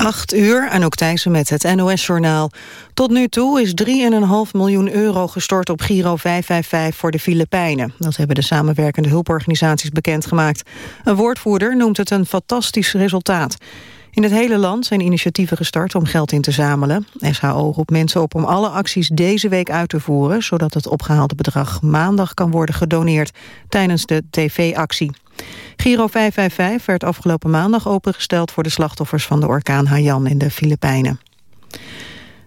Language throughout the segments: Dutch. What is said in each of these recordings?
8 uur, en ook Thijssen met het NOS-journaal. Tot nu toe is 3,5 miljoen euro gestort op Giro 555 voor de Filipijnen. Dat hebben de samenwerkende hulporganisaties bekendgemaakt. Een woordvoerder noemt het een fantastisch resultaat. In het hele land zijn initiatieven gestart om geld in te zamelen. SHO roept mensen op om alle acties deze week uit te voeren... zodat het opgehaalde bedrag maandag kan worden gedoneerd tijdens de tv-actie. Giro 555 werd afgelopen maandag opengesteld voor de slachtoffers van de orkaan Haiyan in de Filipijnen.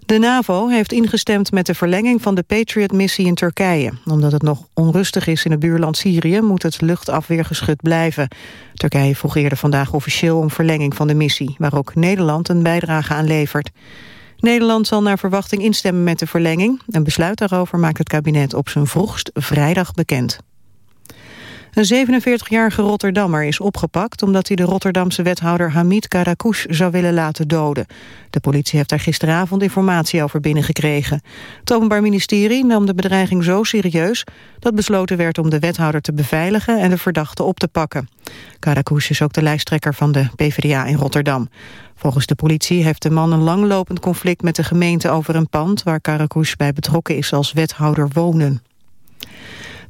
De NAVO heeft ingestemd met de verlenging van de Patriot-missie in Turkije. Omdat het nog onrustig is in het buurland Syrië... moet het luchtafweergeschut blijven. Turkije vroeg eerder vandaag officieel om verlenging van de missie... waar ook Nederland een bijdrage aan levert. Nederland zal naar verwachting instemmen met de verlenging. Een besluit daarover maakt het kabinet op zijn vroegst vrijdag bekend. Een 47-jarige Rotterdammer is opgepakt omdat hij de Rotterdamse wethouder Hamid Karakouch zou willen laten doden. De politie heeft daar gisteravond informatie over binnengekregen. Het Openbaar Ministerie nam de bedreiging zo serieus dat besloten werd om de wethouder te beveiligen en de verdachte op te pakken. Karakouch is ook de lijsttrekker van de PvdA in Rotterdam. Volgens de politie heeft de man een langlopend conflict met de gemeente over een pand waar Karakouch bij betrokken is als wethouder wonen.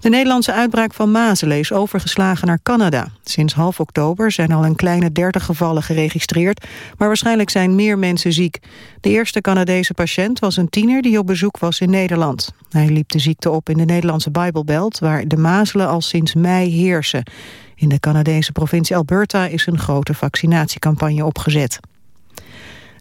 De Nederlandse uitbraak van mazelen is overgeslagen naar Canada. Sinds half oktober zijn al een kleine 30 gevallen geregistreerd... maar waarschijnlijk zijn meer mensen ziek. De eerste Canadese patiënt was een tiener die op bezoek was in Nederland. Hij liep de ziekte op in de Nederlandse Bijbelbelt... waar de mazelen al sinds mei heersen. In de Canadese provincie Alberta is een grote vaccinatiecampagne opgezet.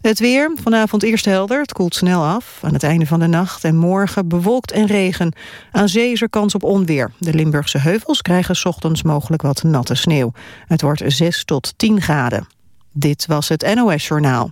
Het weer, vanavond eerst helder, het koelt snel af. Aan het einde van de nacht en morgen bewolkt en regen. Aan zee is er kans op onweer. De Limburgse heuvels krijgen s ochtends mogelijk wat natte sneeuw. Het wordt 6 tot 10 graden. Dit was het NOS Journaal.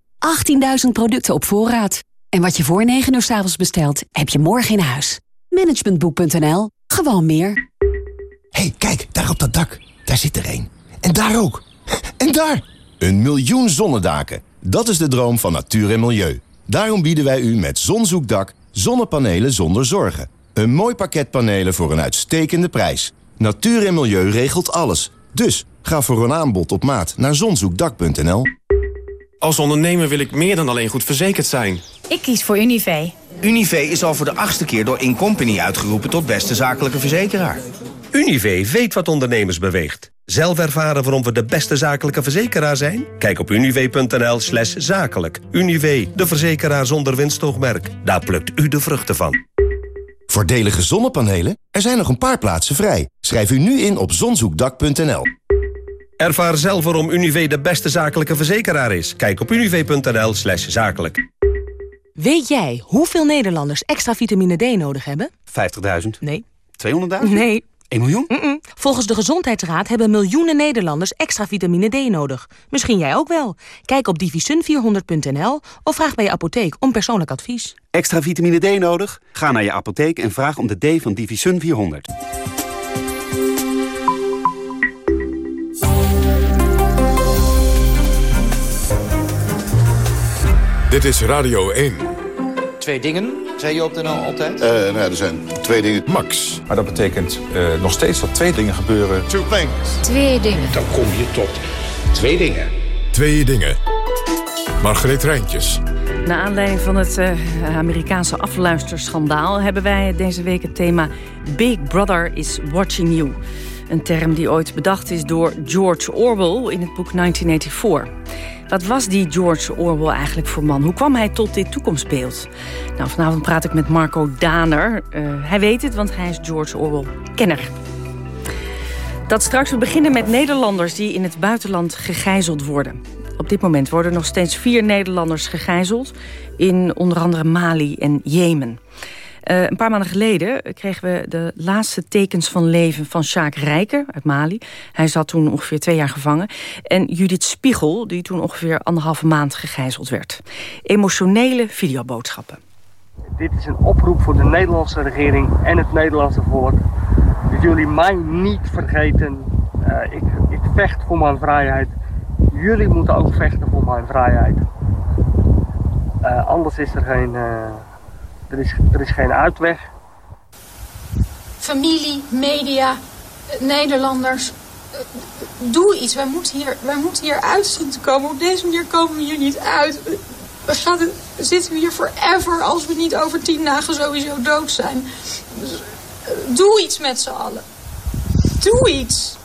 18.000 producten op voorraad. En wat je voor 9 uur s avonds bestelt, heb je morgen in huis. Managementboek.nl. Gewoon meer. hey, kijk, daar op dat dak. Daar zit er één. En daar ook. En daar! Een miljoen zonnedaken. Dat is de droom van natuur en milieu. Daarom bieden wij u met Zonzoekdak zonnepanelen zonder zorgen. Een mooi pakket panelen voor een uitstekende prijs. Natuur en milieu regelt alles. Dus ga voor een aanbod op maat naar zonzoekdak.nl. Als ondernemer wil ik meer dan alleen goed verzekerd zijn. Ik kies voor Univé. Univé is al voor de achtste keer door Incompany uitgeroepen tot beste zakelijke verzekeraar. Univé weet wat ondernemers beweegt. Zelf ervaren waarom we de beste zakelijke verzekeraar zijn? Kijk op univ.nl slash zakelijk. Univ, de verzekeraar zonder winstoogmerk. Daar plukt u de vruchten van. Voordelige zonnepanelen? Er zijn nog een paar plaatsen vrij. Schrijf u nu in op zonzoekdak.nl. Ervaar zelf waarom Univ de beste zakelijke verzekeraar is. Kijk op univ.nl slash zakelijk. Weet jij hoeveel Nederlanders extra vitamine D nodig hebben? 50.000. Nee. 200.000? Nee. 1 miljoen? Mm -mm. Volgens de Gezondheidsraad hebben miljoenen Nederlanders extra vitamine D nodig. Misschien jij ook wel. Kijk op divisun400.nl of vraag bij je apotheek om persoonlijk advies. Extra vitamine D nodig? Ga naar je apotheek en vraag om de D van Divisun 400. Dit is Radio 1. Twee dingen, zei je op de NL altijd? Uh, nou, er zijn twee dingen. Max. Maar dat betekent uh, nog steeds dat twee dingen gebeuren. Two things. Twee dingen. Dan kom je tot twee dingen. Twee dingen. Margreet Rijntjes. Na aanleiding van het uh, Amerikaanse afluisterschandaal... hebben wij deze week het thema Big Brother is Watching You. Een term die ooit bedacht is door George Orwell in het boek 1984. Wat was die George Orwell eigenlijk voor man? Hoe kwam hij tot dit toekomstbeeld? Nou, vanavond praat ik met Marco Daner. Uh, hij weet het, want hij is George Orwell-kenner. Dat straks. We beginnen met Nederlanders die in het buitenland gegijzeld worden. Op dit moment worden nog steeds vier Nederlanders gegijzeld... in onder andere Mali en Jemen. Uh, een paar maanden geleden kregen we de laatste tekens van leven van Sjaak Rijker uit Mali. Hij zat toen ongeveer twee jaar gevangen. En Judith Spiegel, die toen ongeveer anderhalve maand gegijzeld werd. Emotionele videoboodschappen. Dit is een oproep voor de Nederlandse regering en het Nederlandse volk. Dat jullie mij niet vergeten. Uh, ik, ik vecht voor mijn vrijheid. Jullie moeten ook vechten voor mijn vrijheid. Uh, anders is er geen, er is, er is geen uitweg. Familie, media, Nederlanders, doe iets. Wij moeten, hier, wij moeten hier uit zien te komen. Op deze manier komen we hier niet uit. We gaan, zitten we hier forever als we niet over tien dagen sowieso dood zijn. Dus, doe iets met z'n allen. Doe iets.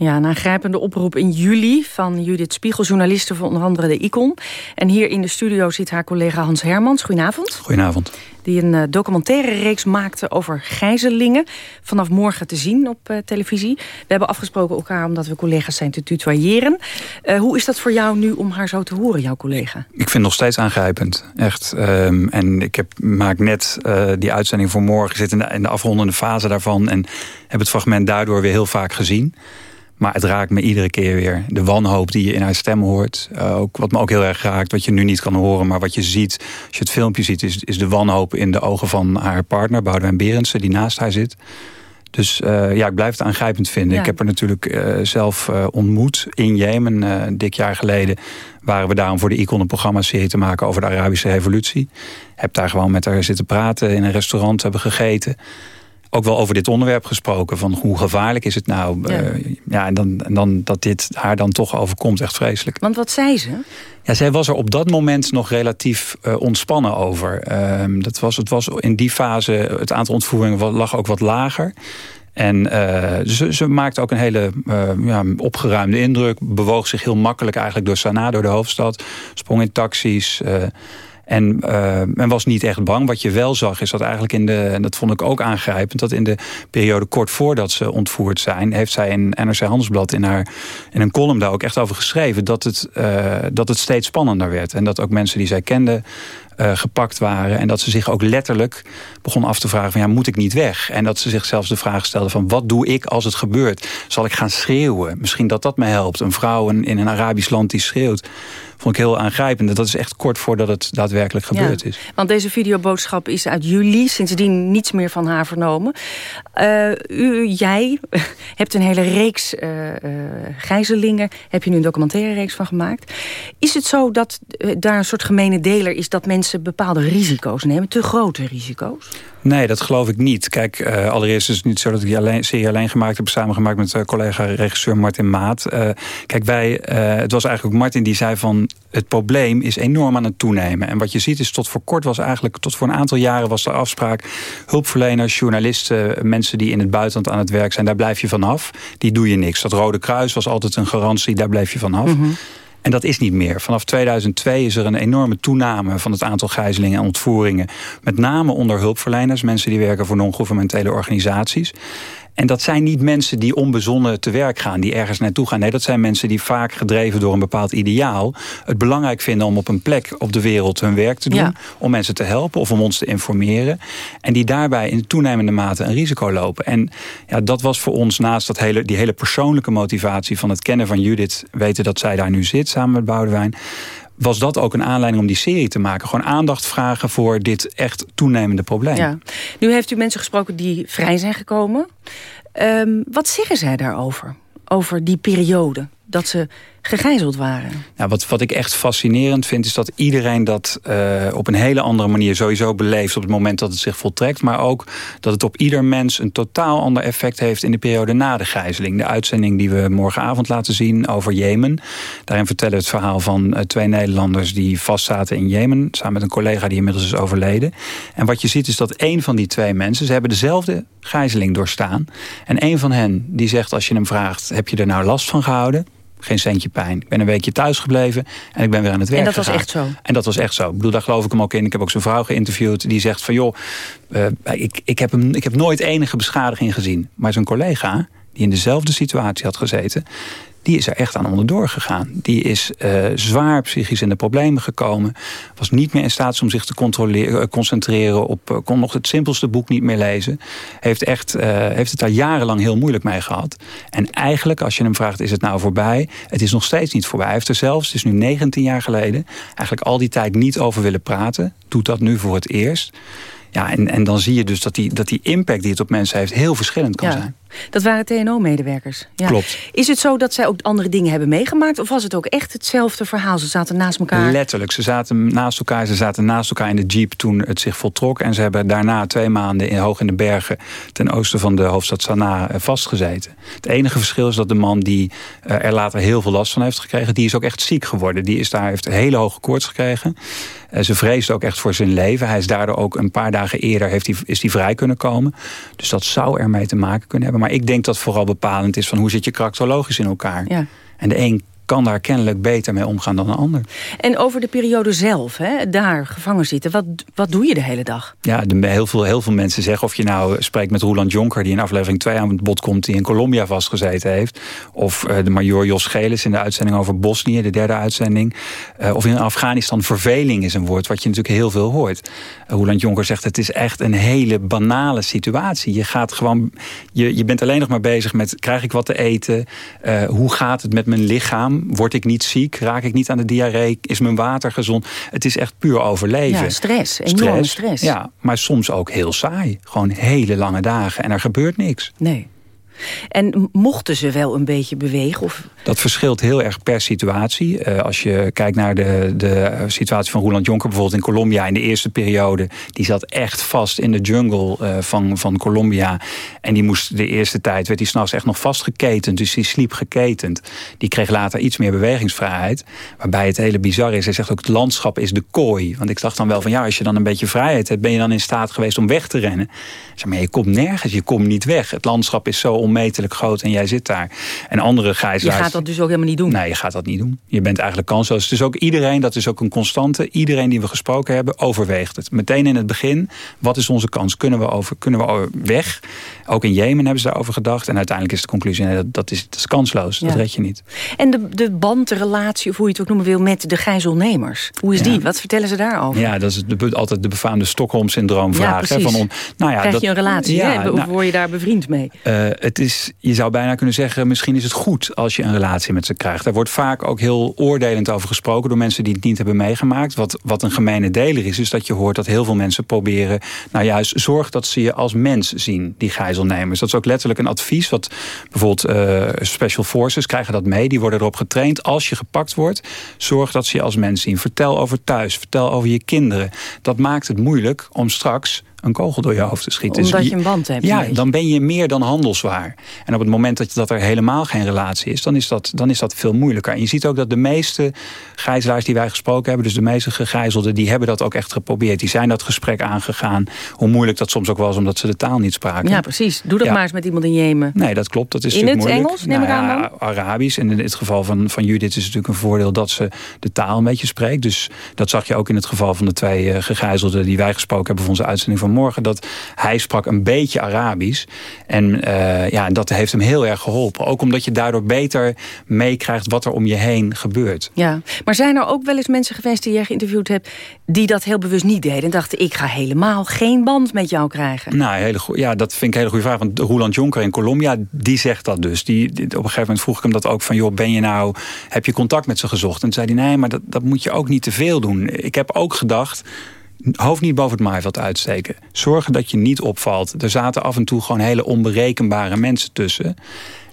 Ja, een aangrijpende oproep in juli van Judith Spiegel, journaliste van onder andere de Icon. En hier in de studio zit haar collega Hans Hermans. Goedenavond. Goedenavond. Die een uh, documentaire reeks maakte over gijzelingen. Vanaf morgen te zien op uh, televisie. We hebben afgesproken elkaar omdat we collega's zijn te tutoyeren. Uh, hoe is dat voor jou nu om haar zo te horen, jouw collega? Ik vind het nog steeds aangrijpend, echt. Um, en ik heb, maak net die uitzending voor morgen. Zit in de, in de afrondende fase daarvan. En heb het fragment daardoor weer heel vaak gezien. Maar het raakt me iedere keer weer. De wanhoop die je in haar stem hoort. Uh, ook, wat me ook heel erg raakt, wat je nu niet kan horen... maar wat je ziet, als je het filmpje ziet... is, is de wanhoop in de ogen van haar partner, Boudewijn Berendsen... die naast haar zit. Dus uh, ja, ik blijf het aangrijpend vinden. Ja. Ik heb haar natuurlijk uh, zelf ontmoet in Jemen. een dik jaar geleden waren we daarom voor de Icon een programma-serie te maken... over de Arabische revolutie. Heb daar gewoon met haar zitten praten in een restaurant, hebben gegeten ook wel over dit onderwerp gesproken. Van hoe gevaarlijk is het nou? Ja, uh, ja en, dan, en dan dat dit haar dan toch overkomt. Echt vreselijk. Want wat zei ze? Ja, zij was er op dat moment nog relatief uh, ontspannen over. Uh, dat was, het was in die fase, het aantal ontvoeringen lag ook wat lager. En uh, ze, ze maakte ook een hele uh, ja, opgeruimde indruk. Bewoog zich heel makkelijk eigenlijk door Sanaa, door de hoofdstad. Sprong in taxis... Uh, en uh, men was niet echt bang. Wat je wel zag is dat eigenlijk in de, en dat vond ik ook aangrijpend... dat in de periode kort voordat ze ontvoerd zijn... heeft zij in NRC Handelsblad in, haar, in een column daar ook echt over geschreven... dat het, uh, dat het steeds spannender werd. En dat ook mensen die zij kende uh, gepakt waren. En dat ze zich ook letterlijk begon af te vragen van ja, moet ik niet weg? En dat ze zich zelfs de vraag stelde van wat doe ik als het gebeurt? Zal ik gaan schreeuwen? Misschien dat dat me helpt. Een vrouw in een Arabisch land die schreeuwt vond ik heel aangrijpend. Dat is echt kort voordat het daadwerkelijk gebeurd ja, is. Want deze videoboodschap is uit juli. Sindsdien niets meer van haar vernomen. Uh, u, jij hebt een hele reeks uh, gijzelingen. Heb je nu een documentaire reeks van gemaakt. Is het zo dat daar een soort gemene deler is... dat mensen bepaalde risico's nemen? Te grote risico's? Nee, dat geloof ik niet. Kijk, uh, allereerst is het niet zo dat ik die alleen, serie alleen gemaakt heb... samengemaakt met uh, collega-regisseur Martin Maat. Uh, kijk, wij, het was eigenlijk ook Martin die zei van... het probleem is enorm aan het toenemen. En wat je ziet is tot voor kort was eigenlijk... tot voor een aantal jaren was er afspraak... hulpverleners, journalisten, mensen die in het buitenland aan het werk zijn... daar blijf je vanaf. Die doe je niks. Dat Rode Kruis was altijd een garantie, daar bleef je vanaf. Mm -hmm. En dat is niet meer. Vanaf 2002 is er een enorme toename van het aantal gijzelingen en ontvoeringen. Met name onder hulpverleners, mensen die werken voor non-governementele organisaties. En dat zijn niet mensen die onbezonnen te werk gaan, die ergens naartoe gaan. Nee, dat zijn mensen die vaak gedreven door een bepaald ideaal... het belangrijk vinden om op een plek op de wereld hun werk te doen... Ja. om mensen te helpen of om ons te informeren. En die daarbij in toenemende mate een risico lopen. En ja, dat was voor ons naast dat hele, die hele persoonlijke motivatie... van het kennen van Judith, weten dat zij daar nu zit samen met Boudewijn was dat ook een aanleiding om die serie te maken. Gewoon aandacht vragen voor dit echt toenemende probleem. Ja. Nu heeft u mensen gesproken die vrij zijn gekomen. Um, wat zeggen zij daarover? Over die periode? Dat ze gegijzeld waren. Nou, wat, wat ik echt fascinerend vind... is dat iedereen dat uh, op een hele andere manier sowieso beleeft... op het moment dat het zich voltrekt. Maar ook dat het op ieder mens een totaal ander effect heeft... in de periode na de gijzeling. De uitzending die we morgenavond laten zien over Jemen. Daarin vertellen we het verhaal van uh, twee Nederlanders... die vastzaten in Jemen, samen met een collega die inmiddels is overleden. En wat je ziet is dat één van die twee mensen... ze hebben dezelfde gijzeling doorstaan. En één van hen die zegt als je hem vraagt... heb je er nou last van gehouden? Geen centje pijn. Ik ben een weekje thuis gebleven en ik ben weer aan het werk En dat gegaan. was echt zo? En dat was echt zo. Ik bedoel, daar geloof ik hem ook in. Ik heb ook zijn vrouw geïnterviewd. Die zegt van, joh, uh, ik, ik, heb hem, ik heb nooit enige beschadiging gezien. Maar zijn collega, die in dezelfde situatie had gezeten... die is er echt aan onderdoor gegaan. Die is uh, zwaar psychisch in de problemen gekomen. Was niet meer in staat om zich te controleren, concentreren op... Uh, kon nog het simpelste boek niet meer lezen. Heeft, echt, uh, heeft het daar jarenlang heel moeilijk mee gehad. En eigenlijk, als je hem vraagt, is het nou voorbij? Het is nog steeds niet voorbij. Hij heeft er zelfs, het is nu 19 jaar geleden... eigenlijk al die tijd niet over willen praten. Doet dat nu voor het eerst. Ja, en, en dan zie je dus dat die, dat die impact die het op mensen heeft... heel verschillend kan ja. zijn. Dat waren TNO-medewerkers. Ja. Klopt. Is het zo dat zij ook andere dingen hebben meegemaakt? Of was het ook echt hetzelfde verhaal? Ze zaten naast elkaar? Letterlijk. Ze zaten naast elkaar. Ze zaten naast elkaar in de jeep toen het zich voltrok. En ze hebben daarna twee maanden in, hoog in de bergen... ten oosten van de hoofdstad Sanaa vastgezeten. Het enige verschil is dat de man die er later heel veel last van heeft gekregen... die is ook echt ziek geworden. Die is daar, heeft hele hoge koorts gekregen. Ze vreesde ook echt voor zijn leven. Hij is daardoor ook een paar dagen eerder heeft hij, is hij vrij kunnen komen. Dus dat zou ermee te maken kunnen hebben. Maar ik denk dat vooral bepalend is van hoe zit je karakterologisch in elkaar. Ja. En de een kan daar kennelijk beter mee omgaan dan een ander. En over de periode zelf, hè, daar gevangen zitten, wat, wat doe je de hele dag? Ja, de, heel, veel, heel veel mensen zeggen, of je nou spreekt met Roland Jonker... die in aflevering 2 aan het bod komt, die in Colombia vastgezeten heeft... of uh, de major Jos Gelis in de uitzending over Bosnië, de derde uitzending... Uh, of in Afghanistan, verveling is een woord wat je natuurlijk heel veel hoort. Uh, Roland Jonker zegt, het is echt een hele banale situatie. Je, gaat gewoon, je, je bent alleen nog maar bezig met, krijg ik wat te eten? hoe gaat het met mijn lichaam? Word ik niet ziek? Raak ik niet aan de diarree? Is mijn water gezond? Het is echt puur overleven. Ja, stress. Enorme stress. Ja, maar soms ook heel saai. Gewoon hele lange dagen en er gebeurt niks. Nee. En mochten ze wel een beetje bewegen? Of? Dat verschilt heel erg per situatie. Uh, als je kijkt naar de, de situatie van Roland Jonker... bijvoorbeeld in Colombia in de eerste periode... die zat echt vast in de jungle uh, van, van Colombia. En die moest de eerste tijd... werd hij s'nachts echt nog vastgeketend. Dus die sliep geketend. Die kreeg later iets meer bewegingsvrijheid. Waarbij het hele bizar is. Hij zegt ook het landschap is de kooi. Want ik dacht dan wel van ja, als je dan een beetje vrijheid hebt... ben je dan in staat geweest om weg te rennen. Zeg maar, je komt nergens, je komt niet weg. Het landschap is zo onmetelijk groot en jij zit daar. En andere gijzelaars... Je gaat dat dus ook helemaal niet doen? Nee, je gaat dat niet doen. Je bent eigenlijk kansloos. Dus ook iedereen, dat is ook een constante... iedereen die we gesproken hebben, overweegt het. Meteen in het begin, wat is onze kans? Kunnen we, over, kunnen we weg? Ook in Jemen hebben ze daarover gedacht. En uiteindelijk is de conclusie, nee, dat, dat, is, dat is kansloos. Ja. Dat red je niet. En de, de band, de relatie, of hoe je het ook noemen wil... met de gijzelnemers. Hoe is ja. die? Wat vertellen ze daarover? Ja, dat is de, altijd de befaamde Stockholm-syndroom vraag. Ja, van on, nou ja, dat, een relatie? Ja, hè? Nou, word je daar bevriend mee? Uh, het is, je zou bijna kunnen zeggen, misschien is het goed als je een relatie met ze krijgt. Daar wordt vaak ook heel oordelend over gesproken door mensen die het niet hebben meegemaakt. Wat, wat een gemene deler is, is dat je hoort dat heel veel mensen proberen... nou juist, zorg dat ze je als mens zien, die gijzelnemers. Dat is ook letterlijk een advies. Wat bijvoorbeeld uh, Special Forces krijgen dat mee. Die worden erop getraind. Als je gepakt wordt, zorg dat ze je als mens zien. Vertel over thuis, vertel over je kinderen. Dat maakt het moeilijk om straks een kogel door je hoofd te schieten. Omdat je een band hebt. Ja, dan ben je meer dan handelswaar. En op het moment dat, dat er helemaal geen relatie is... Dan is, dat, dan is dat veel moeilijker. En je ziet ook dat de meeste gijzelaars die wij gesproken hebben... dus de meeste gegijzelden, die hebben dat ook echt geprobeerd. Die zijn dat gesprek aangegaan. Hoe moeilijk dat soms ook was, omdat ze de taal niet spraken. Ja, precies. Doe dat ja. maar eens met iemand in Jemen. Nee, dat klopt. Dat is in het moeilijk. Engels, neem nou, ik aan dan? Arabisch. En in het geval van, van Judith is het natuurlijk een voordeel... dat ze de taal een beetje spreekt. Dus dat zag je ook in het geval van de twee uh, gegijzelden... die wij gesproken hebben voor onze uitzending van morgen... dat hij sprak een beetje Arabisch. En uh, ja, dat heeft hem heel erg geholpen. Ook omdat je daardoor beter meekrijgt wat er om je heen gebeurt. Ja, maar zijn er ook wel eens mensen geweest die jij geïnterviewd hebt... die dat heel bewust niet deden en dachten... ik ga helemaal geen band met jou krijgen? Nou, hele ja, dat vind ik een hele goede vraag. Want Roland Jonker in Colombia, die zegt dat dus. Die, die, op een gegeven moment vroeg ik hem dat ook van... joh, ben je nou, heb je contact met ze gezocht? En toen zei hij, nee, maar dat, dat moet je ook niet te veel doen. Ik heb ook gedacht hoofd niet boven het maaiveld uitsteken. Zorgen dat je niet opvalt. Er zaten af en toe gewoon hele onberekenbare mensen tussen.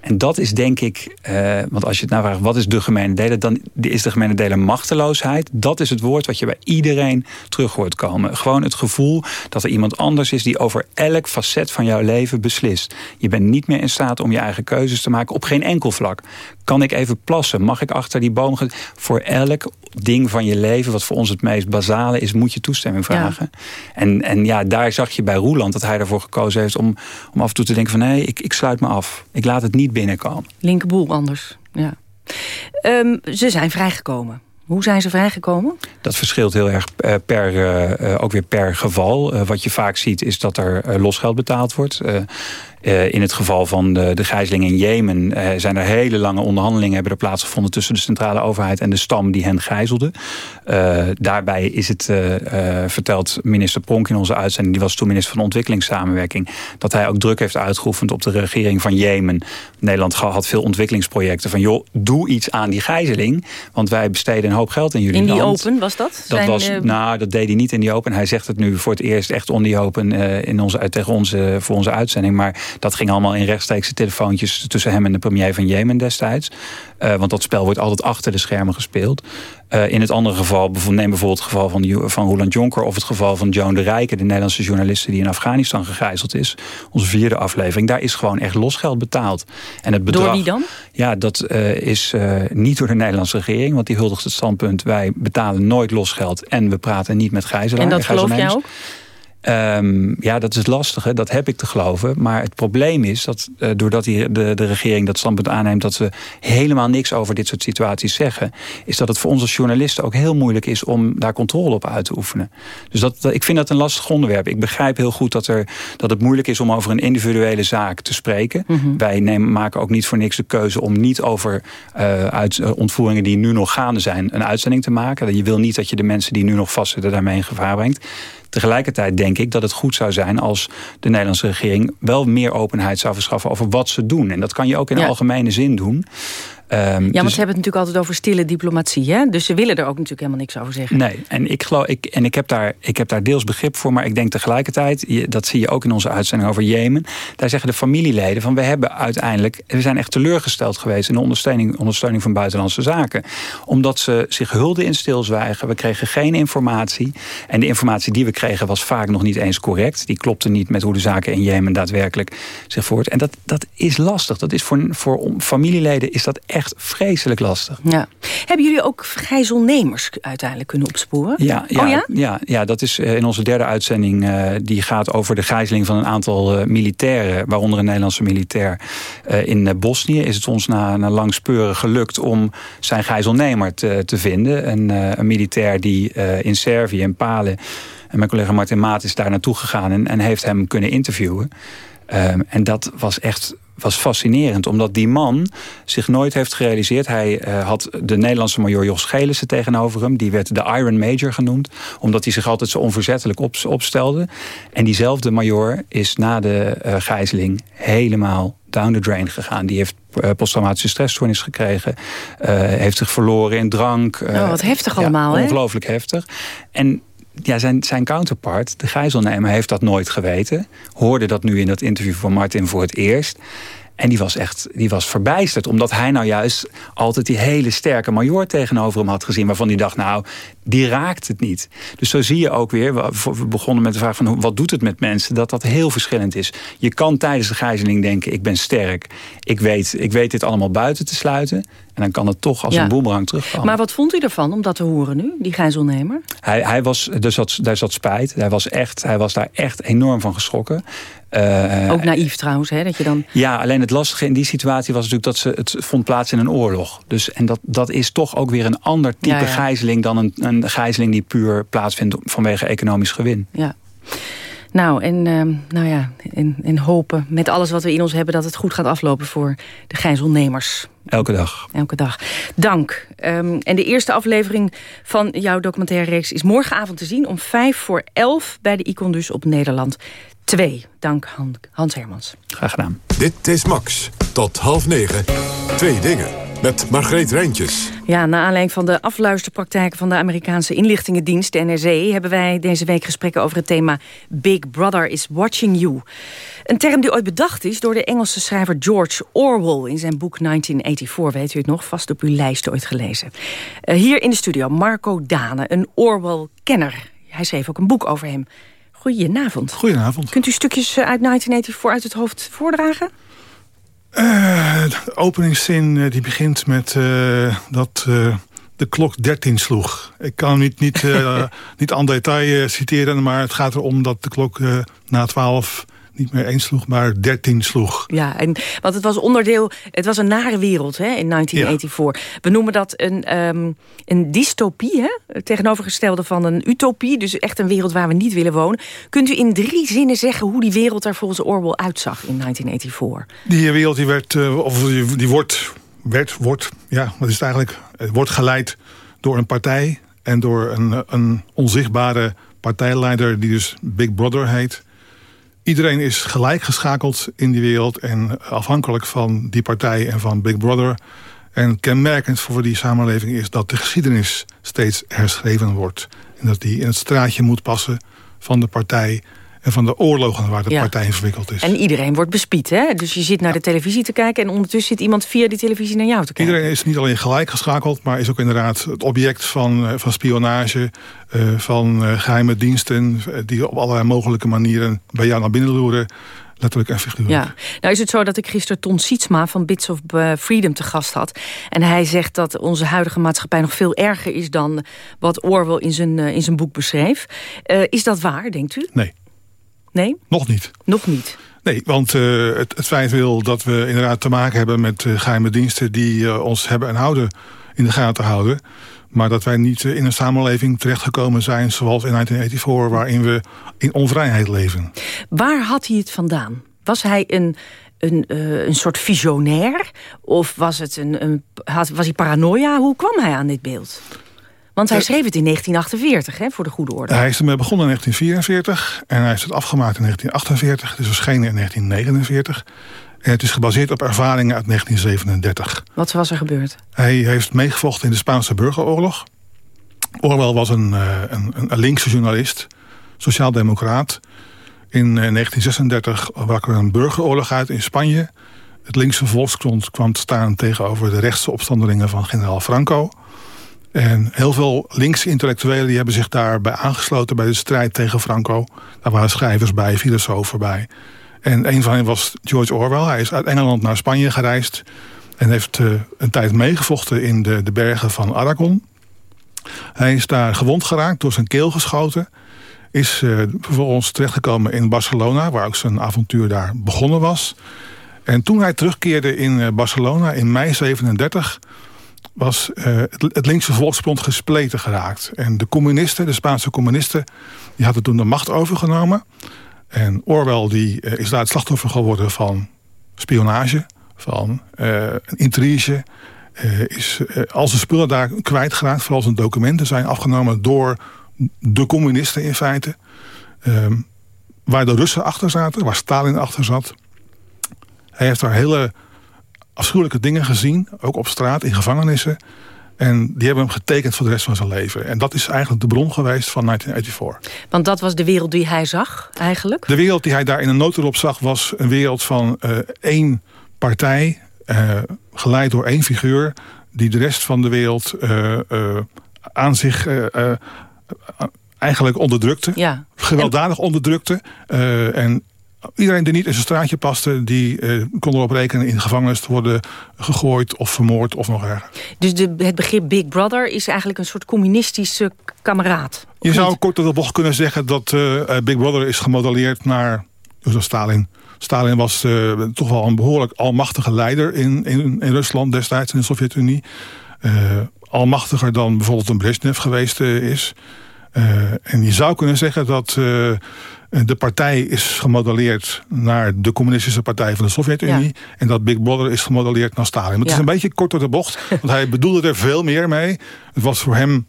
En dat is denk ik, uh, want als je het nou vraagt... wat is de gemene delen, dan is de gemene delen machteloosheid. Dat is het woord wat je bij iedereen terug hoort komen. Gewoon het gevoel dat er iemand anders is... die over elk facet van jouw leven beslist. Je bent niet meer in staat om je eigen keuzes te maken op geen enkel vlak. Kan ik even plassen? Mag ik achter die boom? Voor elk ding van je leven, wat voor ons het meest basale is... moet je toestemming vragen. Ja. En, en ja, daar zag je bij Roeland dat hij ervoor gekozen heeft... om, om af en toe te denken van nee, ik, ik sluit me af. Ik laat het niet binnenkomen. Linkerboel anders, ja. Um, ze zijn vrijgekomen. Hoe zijn ze vrijgekomen? Dat verschilt heel erg per, uh, ook weer per geval. Uh, wat je vaak ziet is dat er uh, losgeld betaald wordt. Uh, in het geval van de, de gijzeling in Jemen uh, zijn er hele lange onderhandelingen hebben er plaatsgevonden tussen de centrale overheid en de stam die hen gijzelde. Uh, daarbij is het verteld minister Pronk in onze uitzending, die was toen minister van Ontwikkelingssamenwerking, dat hij ook druk heeft uitgeoefend op de regering van Jemen. Nederland had veel ontwikkelingsprojecten van joh, doe iets aan die gijzeling, want wij besteden een hoop geld in jullie land. In die land. open was dat? Dat Zijn, was, nou, dat deed hij niet in die open. Hij zegt het nu voor het eerst echt on die open in onze, tegen onze, voor onze uitzending, maar dat ging allemaal in rechtstreekse telefoontjes tussen hem en de premier van Jemen destijds. Uh, want dat spel wordt altijd achter de schermen gespeeld. Uh, in het andere geval, neem bijvoorbeeld het geval van, van Roland Jonker... of het geval van Joan de Rijke, de Nederlandse journaliste... die in Afghanistan gegijzeld is. Onze vierde aflevering. Daar is gewoon echt losgeld betaald. En het bedrag, door wie dan? Ja, dat uh, is niet door de Nederlandse regering. Want die huldigt het standpunt... wij betalen nooit losgeld en we praten niet met gijzelaars. En dat geloof jij ook? Um, ja, dat is het lastige. Dat heb ik te geloven. Maar het probleem is dat uh, doordat die, de, de regering dat standpunt aanneemt... dat we helemaal niks over dit soort situaties zeggen... is dat het voor ons als journalisten ook heel moeilijk is... om daar controle op uit te oefenen. Dus dat, dat ik vind dat een lastig onderwerp. Ik begrijp heel goed dat, er, dat het moeilijk is om over een individuele zaak te spreken. Mm -hmm. Wij nemen, maken ook niet voor niks de keuze om niet over uh, uit, uh, ontvoeringen... die nu nog gaande zijn, een uitzending te maken. Je wil niet dat je de mensen die nu nog vastzitten daarmee in gevaar brengt. Tegelijkertijd denk ik dat het goed zou zijn als de Nederlandse regering wel meer openheid zou verschaffen over wat ze doen. En dat kan je ook in ja. algemene zin doen. Um, ja, want dus, ze hebben het natuurlijk altijd over stille diplomatie. Hè? Dus ze willen er ook natuurlijk helemaal niks over zeggen. Nee, en ik, geloof, ik, en ik, heb daar, ik heb daar deels begrip voor. Maar ik denk tegelijkertijd, dat zie je ook in onze uitzending over Jemen. Daar zeggen de familieleden van we hebben uiteindelijk... we zijn echt teleurgesteld geweest in de ondersteuning, ondersteuning van buitenlandse zaken. Omdat ze zich hulden in stilzwijgen. We kregen geen informatie. En de informatie die we kregen was vaak nog niet eens correct. Die klopte niet met hoe de zaken in Jemen daadwerkelijk zich voort. En dat, dat is lastig. Dat is voor, voor familieleden is dat echt echt vreselijk lastig. Ja. Hebben jullie ook gijzelnemers uiteindelijk kunnen opsporen? Ja, ja, oh ja? ja, ja dat is in onze derde uitzending. Uh, die gaat over de gijzeling van een aantal uh, militairen. Waaronder een Nederlandse militair. Uh, in Bosnië is het ons na, na lang speuren gelukt om zijn gijzelnemer te, te vinden. Een, een militair die in Servië, in Palen... En mijn collega Martin Maat is daar naartoe gegaan en, en heeft hem kunnen interviewen. Um, en dat was echt was fascinerend. Omdat die man zich nooit heeft gerealiseerd. Hij uh, had de Nederlandse major Jos Gelissen tegenover hem. Die werd de Iron Major genoemd. Omdat hij zich altijd zo onverzettelijk op, opstelde. En diezelfde major is na de uh, gijzeling helemaal down the drain gegaan. Die heeft uh, posttraumatische stressstoornis gekregen. heeft zich verloren in drank. oh, wat heftig allemaal, ja, Ongelooflijk heftig. En ja, zijn, zijn counterpart, de gijzelnemer, heeft dat nooit geweten. Hoorde dat nu in dat interview van Martin voor het eerst. En die was echt die was verbijsterd. Omdat hij nou juist altijd die hele sterke major tegenover hem had gezien. Waarvan hij dacht, nou, die raakt het niet. Dus zo zie je ook weer, we begonnen met de vraag van wat doet het met mensen, dat dat heel verschillend is. Je kan tijdens de gijzeling denken, ik ben sterk. Ik weet, ik weet dit allemaal buiten te sluiten. En dan kan het toch als Ja. een boemerang terugkomen. Maar wat vond u ervan om dat te horen nu, die gijzelnemer? Hij, hij was, er zat, daar zat spijt. Hij was, echt, hij was daar echt enorm van geschrokken. Eh, Ook naïef trouwens, hè, dat je dan... Ja, alleen het lastige in die situatie was natuurlijk dat ze, het vond plaats in een oorlog. Dus, en dat, dat is toch ook weer een ander type Ja, ja. gijzeling dan een, een gijzeling die puur plaatsvindt vanwege economisch gewin. Ja. Nou, en ehm, nou ja, en, en hopen met alles wat we in ons hebben... dat het goed gaat aflopen voor de gijzelnemers. Elke dag. Elke dag. Dank. Ehm, en de eerste aflevering van jouw documentaire reeks... is morgenavond te zien om vijf voor elf... bij de Icon dus op Nederland 2. Dank Han- Hans Hermans. Graag gedaan. Dit is Max. Tot half negen. Twee dingen. Met Margreet Rijntjes. Ja, na aanleiding van de afluisterpraktijken van de Amerikaanse inlichtingendienst, de NRC, hebben wij deze week gesprekken over het thema Big Brother is Watching You. Een term die ooit bedacht is door de Engelse schrijver George Orwell in zijn boek 1984, weet u het nog, vast op uw lijst ooit gelezen. Eh, hier in de studio Marco Dane, een Orwell-kenner. Hij schreef ook een boek over hem. Goedenavond. Goedenavond. Kunt u stukjes eh, uit 1984 uit het hoofd voordragen? Eh, de openingszin eh, die begint met eh, dat eh, de klok 13 sloeg. Ik kan hem niet, niet, eh, niet aan detail citeren, maar het gaat erom dat de klok eh, na 12 niet meer één sloeg, maar dertien sloeg. Ja, en, want het was onderdeel, het was een nare wereld hè, in 1984. We noemen dat een, um, een dystopie, hè? tegenovergestelde van een utopie. Dus echt een wereld waar we niet willen wonen. Kunt u in drie zinnen zeggen hoe die wereld er volgens Orwell uitzag in 1984? Die wereld die werd, uh, of die, die wordt, werd, wordt, ja, wat is het eigenlijk? Het wordt geleid door een partij en door een, een onzichtbare partijleider die dus Big Brother heet. Iedereen is gelijk geschakeld in die wereld en afhankelijk van die partij en van Big Brother. En kenmerkend voor die samenleving is dat de geschiedenis steeds herschreven wordt. En dat die in het straatje moet passen van de partij en van de oorlogen waar de partij in verwikkeld is. En iedereen wordt bespied, hè? Dus je zit naar de televisie te kijken... en ondertussen zit iemand via die televisie naar jou te kijken. Iedereen is niet alleen gelijk geschakeld... maar is ook inderdaad het object van, eh, van spionage... Uh, van uh, geheime diensten... die op allerlei mogelijke manieren bij jou naar binnen loeren letterlijk en figuurlijk. Ja. Nou is het zo dat ik gisteren Ton Sietsma van Bits of Freedom te gast had. En hij zegt dat onze huidige maatschappij nog veel erger is... dan wat Orwell in zijn, in zijn boek beschreef. Uh, is dat waar, denkt u? Nee. Nee? Nog niet. Nog niet? Nee, want uh, het, het, feit wil dat we inderdaad te maken hebben met uh, geheime diensten... die uh, ons hebben en houden in de gaten houden. Maar dat wij niet in een samenleving terechtgekomen zijn... zoals in 1984, waarin we in onvrijheid leven. Waar had hij het vandaan? Was hij een, een, een soort visionair? Of was, het een, een, had, was hij paranoia? Hoe kwam hij aan dit beeld? Want hij schreef het in 1948, hè, voor de goede orde. Hij is ermee begonnen in 1944 en hij is het afgemaakt in 1948. Het is verschenen in 1949. En het is gebaseerd op ervaringen uit 1937. Wat was er gebeurd? Hij heeft meegevochten in de Spaanse burgeroorlog. Orwell was een, een, een linkse journalist, sociaaldemocraat. In 1936 brak er een burgeroorlog uit in Spanje. Het linkse volkskrond kwam te staan tegenover de rechtse opstandelingen van generaal Franco... En heel veel linkse intellectuelen die hebben zich daarbij aangesloten... bij de strijd tegen Franco. Daar waren schrijvers bij, filosofen bij. En een van hen was George Orwell. Hij is uit Engeland naar Spanje gereisd... en heeft uh, een tijd meegevochten in de, de bergen van Aragon. Hij is daar gewond geraakt, door zijn keel geschoten... is uh, vervolgens terechtgekomen in Barcelona... waar ook zijn avontuur daar begonnen was... En toen hij terugkeerde in Barcelona in mei 37 was uh, het, linkse volksfront gespleten geraakt. En de communisten, de Spaanse communisten... die hadden toen de macht overgenomen. En Orwell die, uh, is daar het slachtoffer geworden van spionage... van uh, intrige... is al zijn spullen daar kwijtgeraakt. Vooral zijn documenten zijn afgenomen door de communisten in feite. Ehm, waar de Russen achter zaten, waar Stalin achter zat. Hij heeft daar hele afschuwelijke dingen gezien. Ook op straat, in gevangenissen. En die hebben hem getekend voor de rest van zijn leven. En dat is eigenlijk de bron geweest van 1984. Want dat was de wereld die hij zag, eigenlijk? De wereld die hij daar in een notendop zag... was een wereld van uh, één partij... Uh, geleid door één figuur... die de rest van de wereld uh, aan zich eigenlijk onderdrukte. Ja. Gewelddadig onderdrukte. en Iedereen die niet in zijn straatje paste, die eh, kon erop rekenen in gevangenis te worden gegooid of vermoord of nog erger. Dus de, het begrip Big Brother is eigenlijk een soort communistische kameraad? Je zou kort door de bocht kunnen zeggen dat uh, Big Brother is gemodelleerd naar dus Stalin. Stalin was uh, toch wel een behoorlijk almachtige leider in, in, in Rusland destijds in de Sovjet-Unie. Uh, almachtiger dan bijvoorbeeld een Brezhnev geweest is. en je zou kunnen zeggen dat de partij is gemodelleerd naar de communistische partij van de Sovjet-Unie. En dat Big Brother is gemodelleerd naar Stalin. Maar het is een beetje kort door de bocht. want hij bedoelde er veel meer mee. Het was voor hem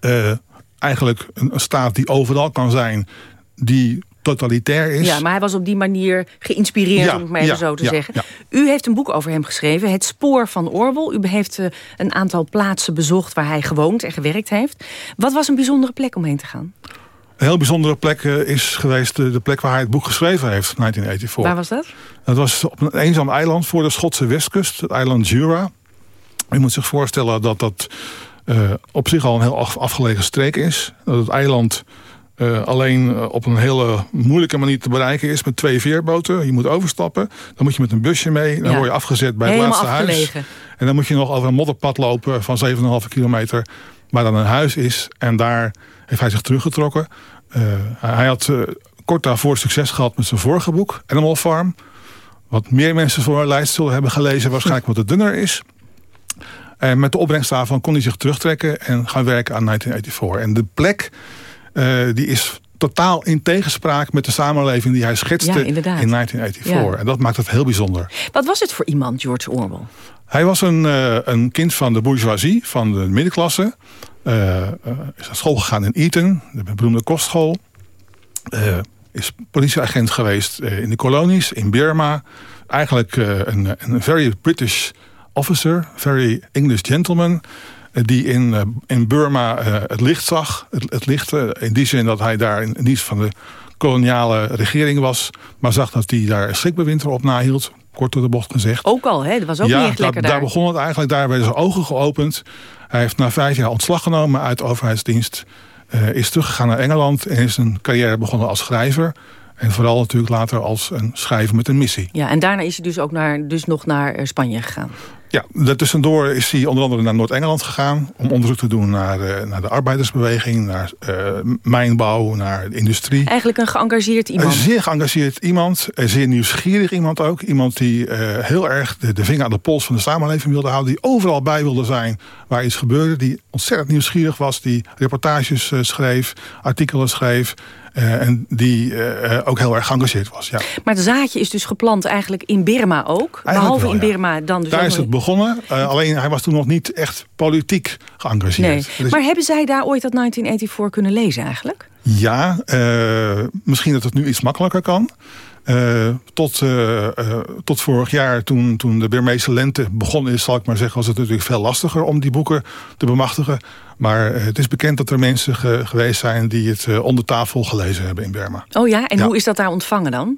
uh, eigenlijk een, een staat die overal kan zijn. Die totalitair is. Ja, maar hij was op die manier geïnspireerd, ja, om het maar even ja, zo te ja, zeggen. U heeft een boek over hem geschreven, Het Spoor van Orwell. U heeft uh, een aantal plaatsen bezocht waar hij gewoond en gewerkt heeft. Wat was een bijzondere plek om heen te gaan? Een heel bijzondere plek uh, is geweest de, de, plek waar hij het boek geschreven heeft, 1984. Waar was dat? Dat was op een eenzaam eiland voor de Schotse westkust, het eiland Jura. U moet zich voorstellen dat dat uh, op zich al een heel af, afgelegen streek is. Dat het eiland uh, alleen op een hele moeilijke manier te bereiken is met twee veerboten. Je moet overstappen, dan moet je met een busje mee. Dan ja. word je afgezet bij Helemaal het laatste afgelegen. huis. En dan moet je nog over een modderpad lopen van 7,5 kilometer... waar dan een huis is. En daar heeft hij zich teruggetrokken. Uh, hij had uh, kort daarvoor succes gehad met zijn vorige boek, Animal Farm. Wat meer mensen voor lijst zullen hebben gelezen, waarschijnlijk wat het dunner is. En met de opbrengst daarvan kon hij zich terugtrekken en gaan werken aan 1984. En de plek uh, die is totaal in tegenspraak met de samenleving die hij schetste Ja, in inderdaad. 1984. Ja. En dat maakt het heel bijzonder. Wat was het voor iemand, George Orwell? Hij was een, eh, een kind van de bourgeoisie, van de middenklasse. Eh, eh, is naar school gegaan in Eton, de beroemde kostschool. Is politieagent geweest in de kolonies, in Burma. Eigenlijk een, een very British officer, very English gentleman... die in, eh, in Burma eh, het licht zag. Het, het licht eh, in die zin dat hij daar in, dienst van de koloniale regering was... maar zag dat hij daar schrikbewind op nahield, kort door de bocht gezegd. Ook al, hè? Dat was ook ja, niet echt lekker daar. daar begon het eigenlijk. Daar werden zijn ogen geopend. Hij heeft na vijf jaar ontslag genomen uit de overheidsdienst. is teruggegaan naar Engeland en is een carrière begonnen als schrijver. En vooral natuurlijk later als een schrijver met een missie. Ja, en daarna is hij dus ook naar, dus nog naar Spanje gegaan. Ja, daartussendoor is hij onder andere naar Noord-Engeland gegaan... om onderzoek te doen naar, eh, naar de arbeidersbeweging... naar eh, mijnbouw, naar de industrie. Eigenlijk een geëngageerd iemand. Een zeer geëngageerd iemand, een zeer nieuwsgierig iemand ook. Iemand die eh, heel erg de, de vinger aan de pols van de samenleving wilde houden. Die overal bij wilde zijn waar iets gebeurde. Die ontzettend nieuwsgierig was. Die reportages schreef, artikelen schreef. Eh, en die eh, ook heel erg geëngageerd was. Ja. Maar het zaadje is dus geplant eigenlijk in Burma ook. Behalve wel, in ja. Burma dan dus Daar is het begonnen. Eh, alleen hij was toen nog niet echt politiek geëngageerd. Nee. Dus- Maar hebben zij daar ooit dat 1984 kunnen lezen eigenlijk? Ja, misschien dat het nu iets makkelijker kan. Eh, tot, eh, eh, tot vorig jaar, toen, toen de Burmeese lente begonnen is... zal ik maar zeggen, was het natuurlijk veel lastiger om die boeken te bemachtigen. Maar het is bekend dat er mensen ge- geweest zijn... die het onder tafel gelezen hebben in Burma. Oh ja, en Ja. hoe is dat daar ontvangen dan?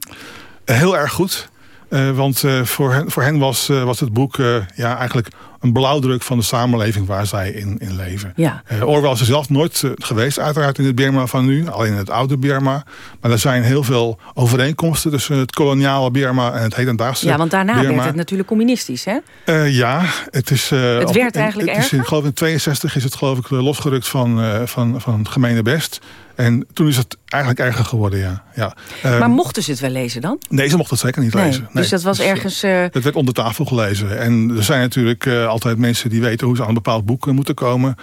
Heel erg goed. Eh, want eh, voor, hen, voor hen was, eh, was het boek ja, eigenlijk een blauwdruk van de samenleving waar zij in, in leven. Ja. Orwell is er zelf nooit geweest, uiteraard in het Burma van nu. Alleen in het oude Burma. Maar er zijn heel veel overeenkomsten tussen het koloniale Burma en het hedendaagse Ja, want daarna Burma. werd het natuurlijk communistisch, hè? Ja, het is... Het op- werd in- eigenlijk het is in, geloof in 62 is het geloof ik losgerukt van, van, van het gemene best. En toen is het eigenlijk erger geworden, ja. ja. Maar mochten ze het wel lezen dan? Nee, ze mocht het zeker niet Nee, lezen. dus dat was ergens... eh, Het werd onder tafel gelezen. En er zijn natuurlijk eh, altijd mensen die weten hoe ze aan een bepaald boek moeten komen.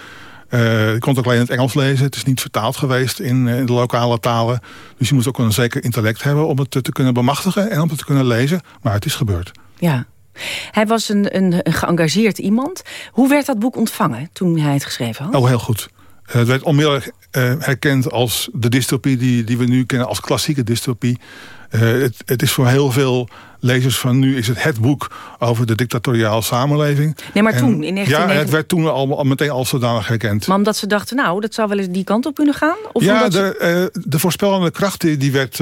Eh je kon het ook alleen in het Engels lezen. Het is niet vertaald geweest in, in de lokale talen. Dus je moet ook een zeker intellect hebben om het te, kunnen bemachtigen en om het te kunnen lezen. Maar het is gebeurd. ja. Hij was een, een, een geëngageerd iemand. Hoe werd dat boek ontvangen toen hij het geschreven had? Oh, heel goed. Het werd onmiddellijk eh, herkend als de dystopie die, die we nu kennen als klassieke dystopie. Eh, het, het is voor heel veel lezers van nu is het het boek over de dictatoriale samenleving. Nee, maar En- toen, in Ja, 1990 en het werd toen al, al meteen als zodanig herkend. Maar omdat ze dachten, nou, dat zou wel eens die kant op kunnen gaan? Of ja, ze- de, eh, de voorspellende kracht die, die werd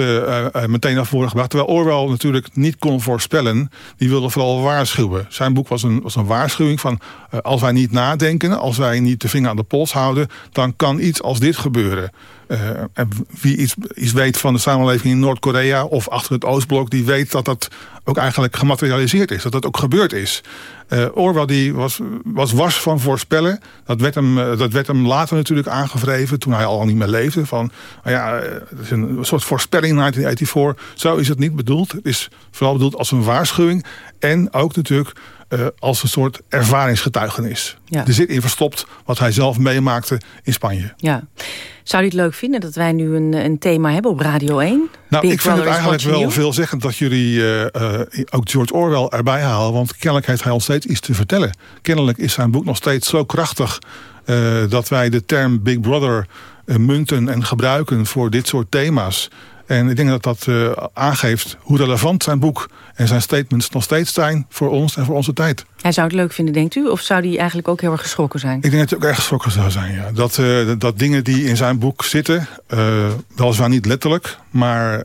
meteen naar voren gebracht. Terwijl Orwell natuurlijk niet kon voorspellen. Die wilde vooral waarschuwen. Zijn boek was een, was een waarschuwing van... als wij niet nadenken, als wij niet de vinger aan de pols houden... dan kan iets als dit gebeuren. Eh, en wie iets, iets weet van de samenleving in Noord-Korea... of achter het Oostblok, die weet dat dat ook eigenlijk gematerialiseerd is. Dat dat ook gebeurd is. Eh, Orwell die was, was wars van voorspellen. Dat werd, hem, eh, dat werd hem later natuurlijk aangevreven toen hij al niet meer leefde. Van, nou ja, het is een soort voorspelling 1984. Zo is het niet bedoeld. Het is vooral bedoeld als een waarschuwing. En ook natuurlijk als een soort ervaringsgetuigenis. Ja. Er zit in verstopt wat hij zelf meemaakte in Spanje. Ja. Zou het leuk vinden dat wij nu een, een thema hebben op Radio 1? Nou, Big ik vind het eigenlijk wel you? veelzeggend dat jullie eh, eh, ook George Orwell erbij halen. Want kennelijk heeft hij ons steeds iets te vertellen. Kennelijk is zijn boek nog steeds zo krachtig... eh, dat wij de term Big Brother munten en gebruiken voor dit soort thema's. En ik denk dat dat eh, aangeeft hoe relevant zijn boek en zijn statements nog steeds zijn voor ons en voor onze tijd. Hij zou het leuk vinden, denkt u? Of zou hij eigenlijk ook heel erg geschrokken zijn? Ik denk dat hij ook erg geschrokken zou zijn. Ja. Dat, eh, dat dingen die in zijn boek zitten, eh weliswaar niet letterlijk, maar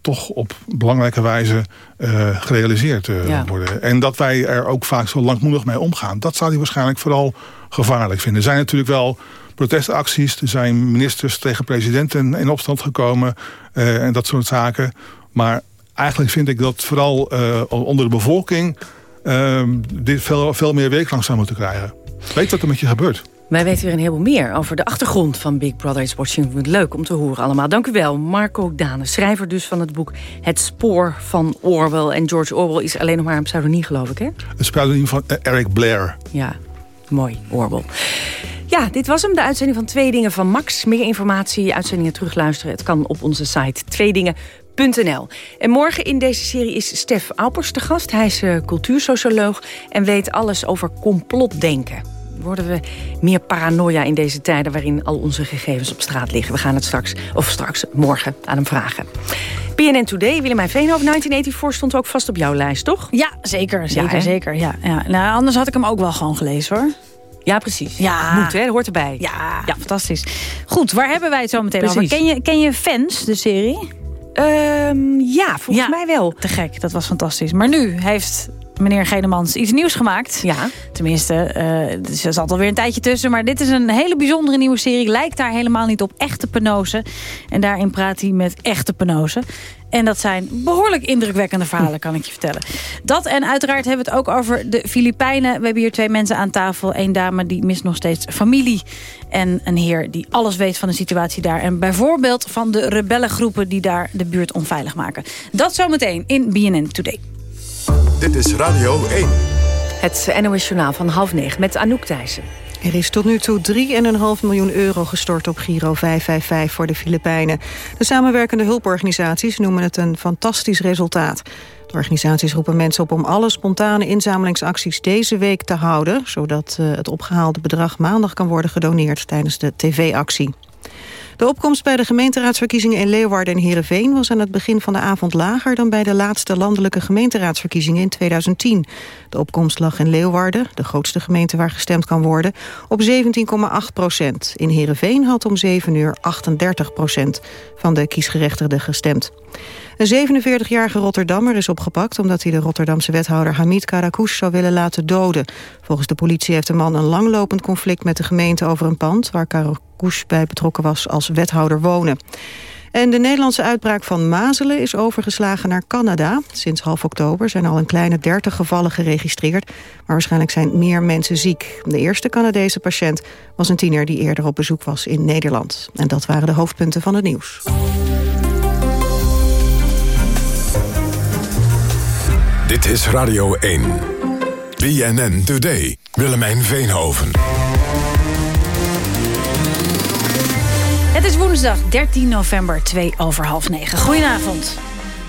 toch op belangrijke wijze gerealiseerd Ja. worden. En dat wij er ook vaak zo langmoedig mee omgaan. Dat zou hij waarschijnlijk vooral gevaarlijk vinden. Er zijn natuurlijk wel protestacties. Er zijn ministers tegen presidenten in opstand gekomen. eh, en dat soort zaken. Maar eigenlijk vind ik dat vooral eh, onder de bevolking... eh, dit veel, veel meer weerklank zou moeten krijgen. Weet wat er met je gebeurt. Wij weten weer een heleboel meer over de achtergrond van Big Brother is Watching. Leuk om te horen allemaal. Dank u wel, Marco Dane, schrijver dus van het boek Het Spoor van Orwell. En George Orwell is alleen nog maar een pseudoniem, geloof ik, hè? Een pseudoniem van eh, Eric Blair. Ja, mooi, Orwell. Ja, dit was hem, de uitzending van Twee Dingen van Max. Meer informatie, uitzendingen terugluisteren. Het kan op onze site tweedingen.nl. En morgen in deze serie is Stef Alpers te gast. Hij is uh, cultuursocioloog en weet alles over complotdenken worden we meer paranoia in deze tijden... waarin al onze gegevens op straat liggen? We gaan het straks, of straks morgen, aan hem vragen. BNN Today, Willemijn Veenhoven, 1984 stond ook vast op jouw lijst, toch? Ja, zeker, zeker, ja, zeker. Ja, ja. Nou, anders had ik hem ook wel gewoon gelezen, hoor. Ja, precies. Ja. Moet, hè? Dat hoort erbij. Ja, ja, fantastisch. Goed, waar hebben wij het zo meteen over? Ken je, ken je Fans, de serie? Um, ja, volgens mij wel. Te gek, dat was fantastisch. Maar nu heeft meneer Genemans iets nieuws gemaakt. Ja. Tenminste, uh, er zat alweer een tijdje tussen. Maar dit is een hele bijzondere nieuwe serie. Lijkt daar helemaal niet op echte penozen. En daarin praat hij met echte penozen. En dat zijn behoorlijk indrukwekkende verhalen, kan ik je vertellen. Dat en uiteraard hebben we het ook over de Filipijnen. We hebben hier twee mensen aan tafel. Eén dame die mist nog steeds familie. En een heer die alles weet van de situatie daar. En bijvoorbeeld van de rebellengroepen die daar de buurt onveilig maken. Dat zometeen in BNN Today. Dit is Radio 1. Het NOS Journaal van half negen met Anouk Thijssen. Er is tot nu toe 3,5 miljoen euro gestort op Giro 555 voor de Filipijnen. De samenwerkende hulporganisaties noemen het een fantastisch resultaat. De organisaties roepen mensen op om alle spontane inzamelingsacties deze week te houden... zodat eh, het opgehaalde bedrag maandag kan worden gedoneerd tijdens de tv-actie. De opkomst bij de gemeenteraadsverkiezingen in Leeuwarden en Heerenveen... was aan het begin van de avond lager dan bij de laatste landelijke gemeenteraadsverkiezingen in 2010. De opkomst lag in Leeuwarden, de grootste gemeente waar gestemd kan worden, op 17,8 procent. In Heerenveen had om 7 uur 38 procent van de kiesgerechtigden gestemd. Een 47-jarige Rotterdammer is opgepakt... omdat hij de Rotterdamse wethouder Hamid Karakouche zou willen laten doden. Volgens de politie heeft de man een langlopend conflict met de gemeente over een pand... waar Karakouche bij betrokken was als wethouder wonen. En de Nederlandse uitbraak van mazelen is overgeslagen naar Canada. Sinds half oktober zijn al een kleine 30 gevallen geregistreerd... maar waarschijnlijk zijn meer mensen ziek. De eerste Canadese patiënt was een tiener die eerder op bezoek was in Nederland. En dat waren de hoofdpunten van het nieuws. Dit is Radio 1. BNN Today. Willemijn Veenhoven. Het is woensdag 13 november, 2 over half 9. Goedenavond.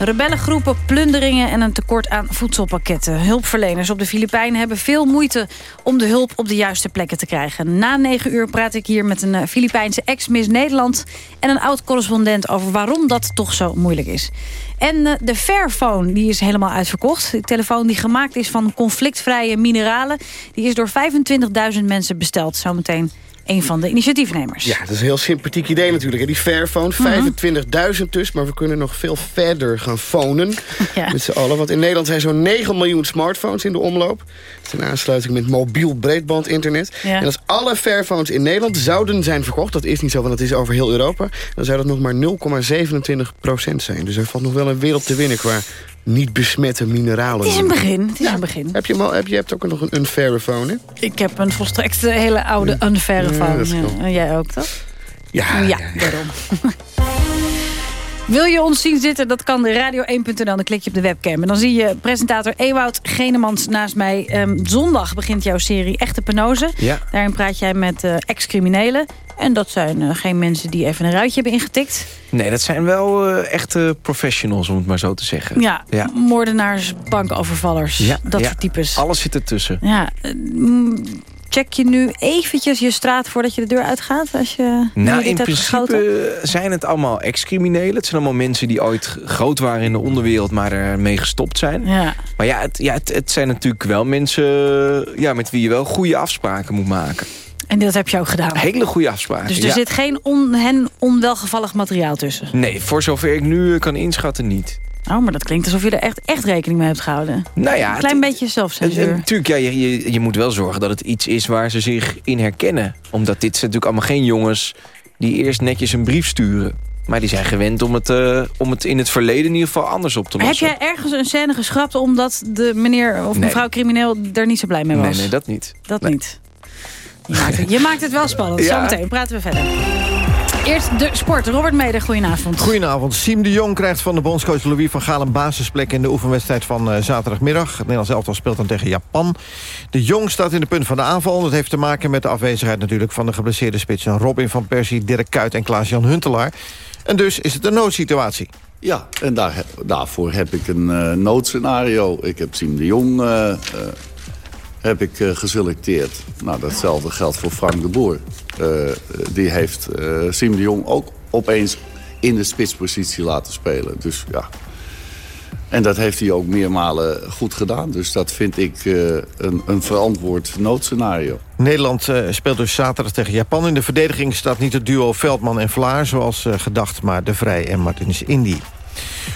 Rebellengroepen, plunderingen en een tekort aan voedselpakketten. Hulpverleners op de Filipijnen hebben veel moeite om de hulp op de juiste plekken te krijgen. Na negen uur praat ik hier met een eh, Filipijnse ex-miss Nederland... en een oud-correspondent over waarom dat toch zo moeilijk is. En eh, de Fairphone die is helemaal uitverkocht. De telefoon die gemaakt is van conflictvrije mineralen... die is door 25.000 mensen besteld. Zometeen een van de initiatiefnemers. Ja, dat is een heel sympathiek idee natuurlijk. Die Fairphone, 25.000 dus, maar we kunnen nog veel verder gaan fonen. Ja. Met z'n allen, want in Nederland zijn zo'n 9 miljoen smartphones in de omloop. Een aansluiting met mobiel breedbandinternet. Ja. En als alle Fairphones in Nederland zouden zijn verkocht... dat is niet zo, want dat is over heel Europa... dan zou dat nog maar 0,27 procent zijn. Dus er valt nog wel een wereld te winnen qua niet besmette mineralen. Het is een begin. Het is een begin. Heb je, al, heb je hebt ook nog een unfaire phone, Ik heb een volstrekt hele oude unfaire phone. Ja, en jij ook, toch? Ja. Ja, daarom. Wil je ons zien zitten? Dat kan de radio1.nl. Dan klik je op de webcam. En dan zie je presentator Ewout Genemans naast mij. Um, zondag begint jouw serie Echte Penose. Ja. Daarin praat jij met uh, ex-criminelen. En dat zijn uh, geen mensen die even een ruitje hebben ingetikt. Nee, dat zijn wel uh, echte professionals, om het maar zo te zeggen. Ja, ja. moordenaars, bankovervallers, ja, dat soort types. Alles zit ertussen. Ja, check je nu eventjes je straat voordat je de deur uitgaat? Als je nou, in principe zijn het allemaal ex-criminelen. Het zijn allemaal mensen die ooit groot waren in de onderwereld... maar ermee gestopt zijn. Ja. Maar ja, het, ja het, het zijn natuurlijk wel mensen ja, met wie je wel goede afspraken moet maken. En dat heb je ook gedaan? Hele goede afspraken, Dus er zit geen on, hen onwelgevallig materiaal tussen? Nee, voor zover ik nu kan inschatten niet. Oh, maar dat klinkt alsof je er echt, echt rekening mee hebt gehouden. Nou ja, een klein beetje zelfcensuur. Natuurlijk, ja, je, je, je, moet wel zorgen dat het iets is waar ze zich in herkennen. Omdat dit zijn natuurlijk allemaal geen jongens die eerst netjes een brief sturen. Maar die zijn gewend om het, uh, om het in het verleden in ieder geval anders op te lossen. Heb jij ergens een scène geschrapt omdat de meneer of mevrouw crimineel er niet zo blij mee was? Nee, nee, dat niet. Dat nee. niet. Je maakt het, je maakt het wel spannend. Ja. Zometeen praten we verder. Eerst de sport. Robert Meder, goedenavond. Goedenavond. Siem de Jong krijgt van de bondscoach Louis van Gaal... een basisplek in de oefenwedstrijd van eh, zaterdagmiddag. Het Nederlands elftal speelt dan tegen Japan. De Jong staat in de punt van de aanval. Dat heeft te maken met de afwezigheid natuurlijk... van de geblesseerde spitsen Robin van Persie, Dirk Kuyt en Klaas-Jan Huntelaar. En dus is het een noodsituatie. Ja, en daar, daarvoor heb ik een eh, noodscenario. Ik heb Siem de Jong eh, eh, heb ik, geselecteerd. Nou, datzelfde geldt voor Frank de Boer. Eh, die heeft eh Siem de Jong ook opeens in de spitspositie laten spelen. Dus ja... En dat heeft hij ook meermalen goed gedaan. Dus dat vind ik eh, een, een verantwoord noodscenario. Nederland speelt dus zaterdag tegen Japan. In de verdediging staat niet het duo Veldman en Vlaar... zoals gedacht, maar De Vrij en Martins Indy.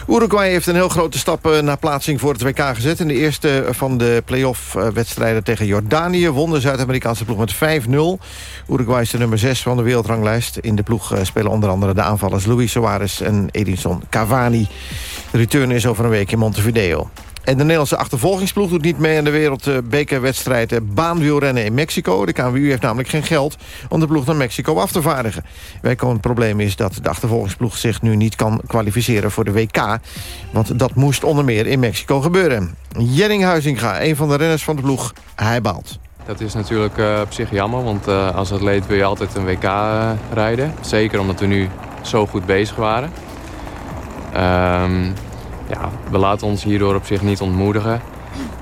Uruguay heeft een heel grote stap eh, naar plaatsing voor het WK gezet. In de eerste van de play-off-wedstrijden tegen Jordanië... won de Zuid-Amerikaanse ploeg met 5-0. Uruguay is de nummer 6 van de wereldranglijst. In de ploeg eh, spelen onder andere de aanvallers Luis Suarez en Edinson Cavani. De return is over een week in Montevideo. En de Nederlandse achtervolgingsploeg doet niet mee aan de wereldbekerwedstrijd eh, baanwielrennen in Mexico. De KNWU heeft namelijk geen geld om de ploeg naar Mexico af te vaardigen. Het probleem is dat de achtervolgingsploeg zich nu niet kan kwalificeren voor de WK. Want dat moest onder meer in Mexico gebeuren. Jenning Huizinga, een van de renners van de ploeg, hij baalt. Dat is natuurlijk eh, op zich jammer, want eh, als atleet wil je altijd een WK rijden. Zeker omdat we nu zo goed bezig waren. Ehm, ja, we laten ons hierdoor op zich niet ontmoedigen.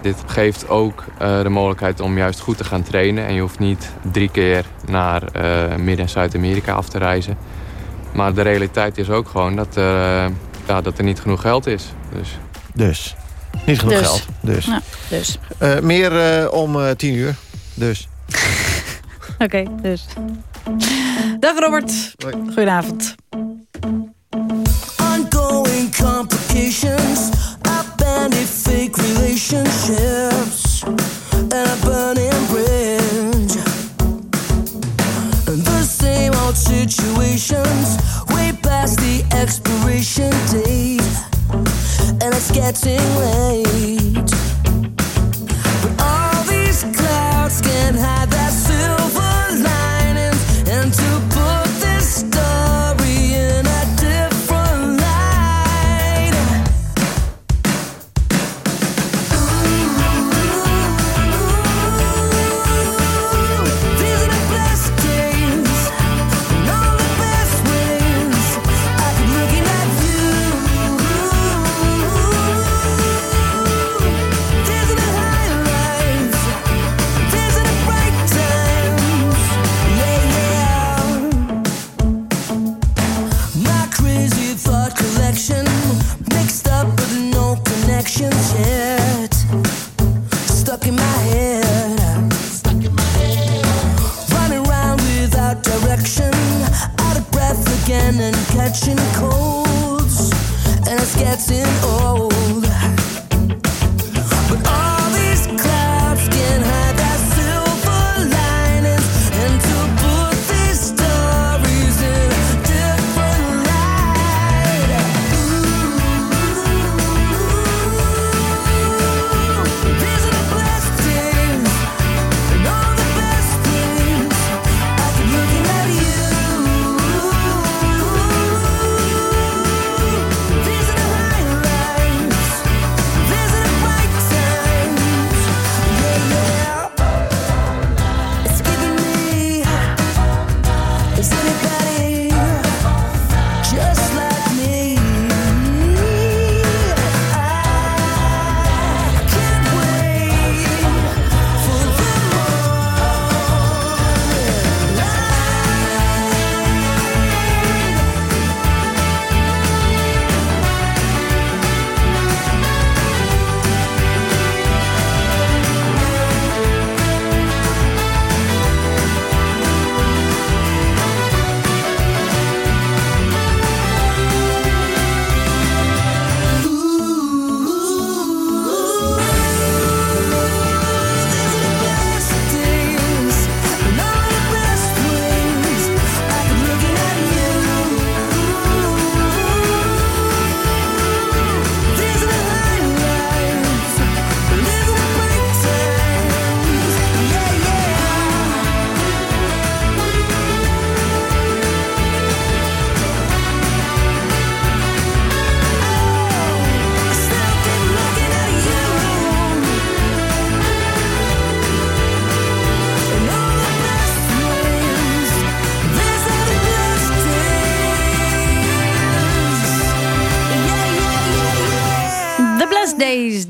Dit geeft ook eh, de mogelijkheid om juist goed te gaan trainen. En je hoeft niet drie keer naar eh, Midden- en Zuid-Amerika af te reizen. Maar de realiteit is ook gewoon dat, eh, ja, dat er niet genoeg geld is. Dus. Dus, niet genoeg Dus. geld. Dus. Ja, dus. Eh, meer eh, om eh, tien uur. Dus. Oké, dus. Dag Robert. Goedenavond. Situations, way past the expiration date, and it's getting late. But all these clouds can hide and catching colds, and it's getting old.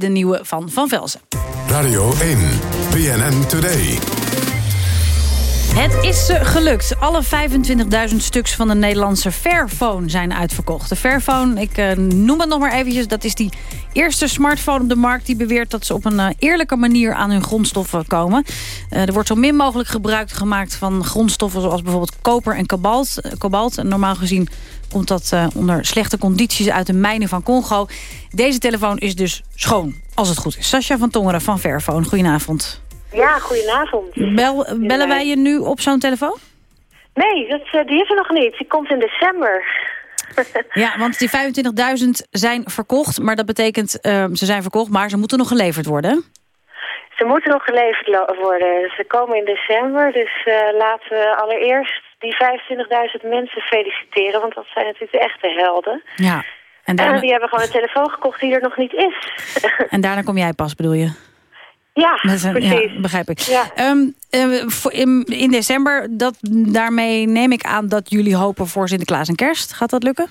De nieuwe van Van Velzen. Radio 1, BNN Today. Het is eh, gelukt. Alle 25.000 stuks van de Nederlandse Fairphone zijn uitverkocht. De Fairphone, ik uh, noem het nog maar eventjes... dat is die eerste smartphone op de markt... die beweert dat ze op een uh, eerlijke manier aan hun grondstoffen komen. er wordt zo min mogelijk gebruik gemaakt van grondstoffen... zoals bijvoorbeeld koper en kobalt. kobalt. Normaal gezien komt dat onder slechte condities uit de mijnen van Congo. Deze telefoon is dus schoon, als het goed is. Sascha van Tongeren van Fairphone, goedenavond. Ja, goedenavond. Bel, bellen wij je nu op zo'n telefoon? Nee, dat, eh, die is er nog niet. Die komt in december. ja, want die 25.000 zijn verkocht. Maar dat betekent, uh, ze zijn verkocht, maar ze moeten nog geleverd worden. Ze moeten nog geleverd worden. Ze komen in december. Dus uh, laten we allereerst die 25.000 mensen feliciteren. Want dat zijn natuurlijk de echte helden. Ja. En, daarna... en die hebben gewoon een telefoon gekocht die er nog niet is. en daarna kom jij pas, bedoel je? Ja, precies. Ja, begrijp ik. Ja. Um, in, in, december, dat, daarmee neem ik aan dat jullie hopen voor Sinterklaas en kerst. Gaat dat lukken?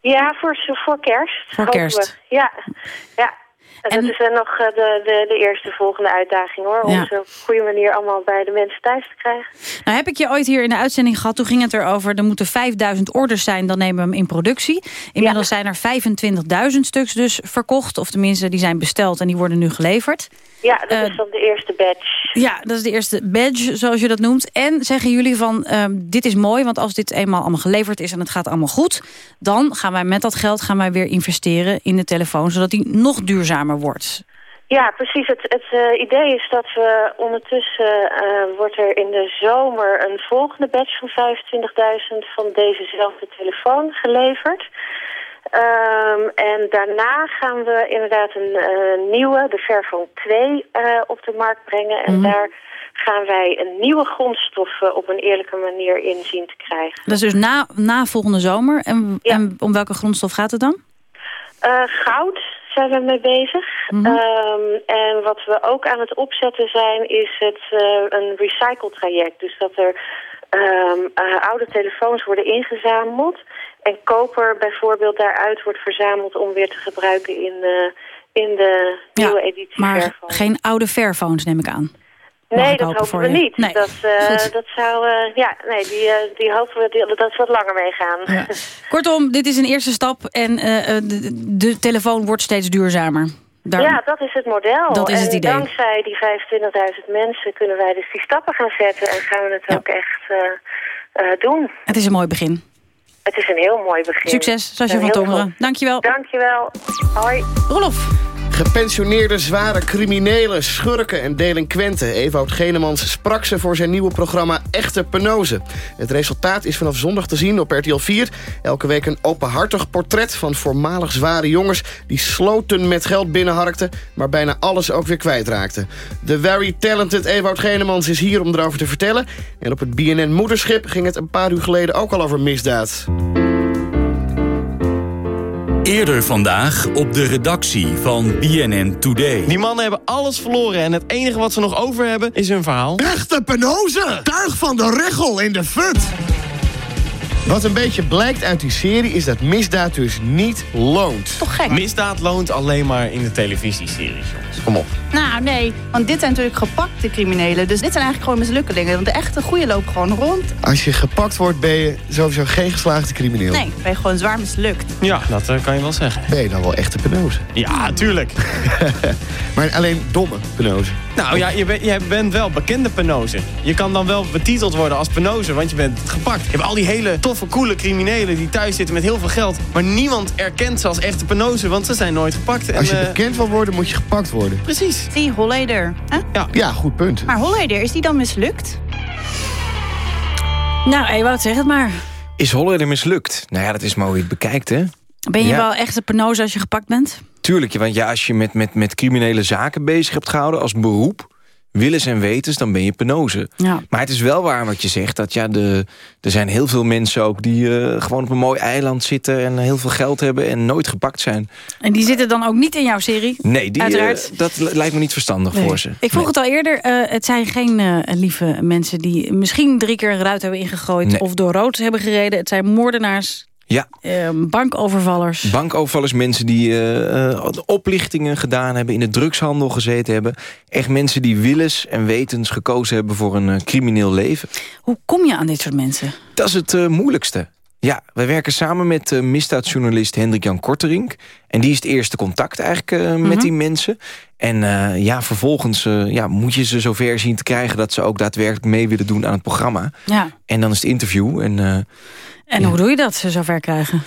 Ja, voor, voor kerst. Voor kerst. We. Ja, ja. En, dat is dan nog eh, de, de, de eerste volgende uitdaging hoor. Om ja. ze op een goede manier allemaal bij de mensen thuis te krijgen. Nou heb ik je ooit hier in de uitzending gehad. Toen ging het erover, er moeten 5000 orders zijn. Dan nemen we hem in productie. Inmiddels zijn er 25.000 stuks dus verkocht. Of tenminste, die zijn besteld en die worden nu geleverd. Ja, dat uh, is dan de eerste badge. Ja, dat is de eerste badge, zoals je dat noemt. En zeggen jullie van, uh, dit is mooi, want als dit eenmaal allemaal geleverd is... en het gaat allemaal goed, dan gaan wij met dat geld gaan wij weer investeren in de telefoon... zodat die nog duurzamer wordt. Ja, precies. Het, het uh, idee is dat we ondertussen wordt er in de zomer... een volgende batch van 25.000 van dezezelfde telefoon geleverd... Um, en daarna gaan we inderdaad een uh, nieuwe, de Fairphone 2, uh, op de markt brengen. En mm. daar gaan wij een nieuwe grondstof uh, op een eerlijke manier in zien te krijgen. Dat is dus na, na volgende zomer. En, ja. en om welke grondstof gaat het dan? goud zijn we mee bezig. Mm -hmm. um, en wat we ook aan het opzetten zijn, is het een recycle traject. Dus dat er um, oude telefoons worden ingezameld... En koper bijvoorbeeld daaruit wordt verzameld om weer te gebruiken in, uh, in de nieuwe editie maar Fairphone. geen oude Fairphones neem ik aan. Nee, dat hopen we niet. Nee. Dat, uh, dat zou, uh, ja, nee, die, uh, die hopen we die, dat ze wat langer meegaan. Ja. Kortom, dit is een eerste stap en de, de, telefoon wordt steeds duurzamer. Daar... Ja, dat is het model. Dat is en het idee. dankzij die 25.000 mensen kunnen wij dus die stappen gaan zetten en gaan we het ja. ook echt doen. Het is een mooi begin. Het is een heel mooi begin. Succes, Sascha van Tongeren. Dankjewel. Dankjewel. Hoi. Rolof. Gepensioneerde zware criminelen, schurken en delinquenten. Ewout Genemans sprak ze voor zijn nieuwe programma Echte Penose. Het resultaat is vanaf zondag te zien op RTL 4. Elke week een openhartig portret van voormalig zware jongens... die sloten met geld binnenharkten, maar bijna alles ook weer kwijtraakten. De very talented Ewout Genemans is hier om erover te vertellen. En op het BNN Moederschip ging het een paar uur geleden ook al over misdaad. Eerder vandaag op de redactie van BNN Today. Die mannen hebben alles verloren en het enige wat ze nog over hebben is hun verhaal. Echte penose! Tuig van de regel in de fut! Wat een beetje blijkt uit die serie is dat misdaad dus niet loont. Toch gek? Misdaad loont alleen maar in de televisieseries, jongens. Kom op. Nou, nee. Want dit zijn natuurlijk gepakte criminelen. Dus dit zijn eigenlijk gewoon mislukkelingen. Want de echte goede lopen gewoon rond. Als je gepakt wordt, ben je sowieso geen geslaagde crimineel. Nee, ben je gewoon zwaar mislukt. Ja, dat uh, kan je wel zeggen. Ben je dan wel echte penose? Ja, tuurlijk. maar alleen domme penose. Nou ja, je, ben, je bent wel bekende penose. Je kan dan wel betiteld worden als penose, want je bent gepakt. Je hebt al die hele toffe, coole criminelen die thuis zitten met heel veel geld. Maar niemand erkent ze als echte penose, want ze zijn nooit gepakt. Als je en, uh, bekend wil worden, moet je gepakt worden. Precies. Zie, Holleder. Huh? Ja. ja, goed punt. Maar Holleder, is die dan mislukt? Nou, Ewout, zeg het maar. Is Holleder mislukt? Nou ja, dat is maar hoe je het bekijkt, hè? Ben je Ja. wel echt een penose als je gepakt bent? Tuurlijk, want ja, als je met, met, met criminele zaken bezig hebt gehouden als beroep... willens en wetens, dan ben je penose. Ja. Maar het is wel waar wat je zegt. Dat ja, de, er zijn heel veel mensen ook die eh, gewoon op een mooi eiland zitten... en heel veel geld hebben en nooit gepakt zijn. En die zitten dan ook niet in jouw serie? Nee, die, eh, Uiteraard. dat lijkt me niet verstandig Nee. voor ze. Ik vroeg het al eerder, eh, het zijn geen lieve mensen... die misschien drie keer een ruit hebben ingegooid... Nee. of door rood hebben gereden. Het zijn moordenaars Ja. Ehm, bankovervallers. Bankovervallers, mensen die eh, eh, oplichtingen gedaan hebben... in de drugshandel gezeten hebben. Echt mensen die willens en wetens gekozen hebben voor een eh, crimineel leven. Hoe kom je aan dit soort mensen? Dat is het moeilijkste. Ja, wij werken samen met misdaadjournalist Hendrik-Jan Korterink. En die is het eerste contact eigenlijk met die mensen. En eh, ja, vervolgens eh, ja, moet je ze zover zien te krijgen... dat ze ook daadwerkelijk mee willen doen aan het programma. Ja. En dan is het interview. En, eh, En hoe doe je dat, ze zover krijgen?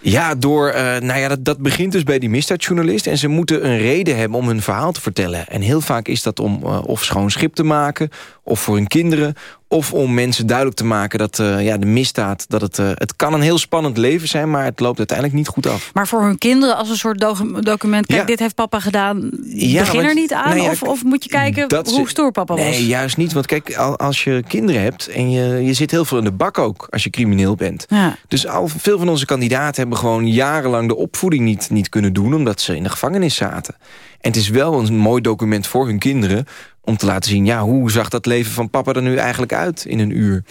ja, door, nou ja, dat, dat begint dus bij die misdaadjournalist. En ze moeten een reden hebben om hun verhaal te vertellen. En heel vaak is dat om of schoon schip te maken... of voor hun kinderen... of om mensen duidelijk te maken dat eh, ja, de misdaad... dat het, eh, het kan een heel spannend leven zijn... maar het loopt uiteindelijk niet goed af. Maar voor hun kinderen als een soort docu- document... kijk, Ja. dit heeft papa gedaan, Ja, begin er niet aan? nou ja, of, of moet je kijken dat hoe stoer papa was? Nee, juist niet. Want kijk, al- als je kinderen hebt... en je, je zit heel veel in de bak ook als je crimineel bent. Dus al veel van onze kandidaten hebben gewoon jarenlang de opvoeding niet, niet kunnen doen... omdat ze in de gevangenis zaten. En het is wel een mooi document voor hun kinderen... om te laten zien, ja, hoe zag dat leven van papa er nu eigenlijk uit in een uur?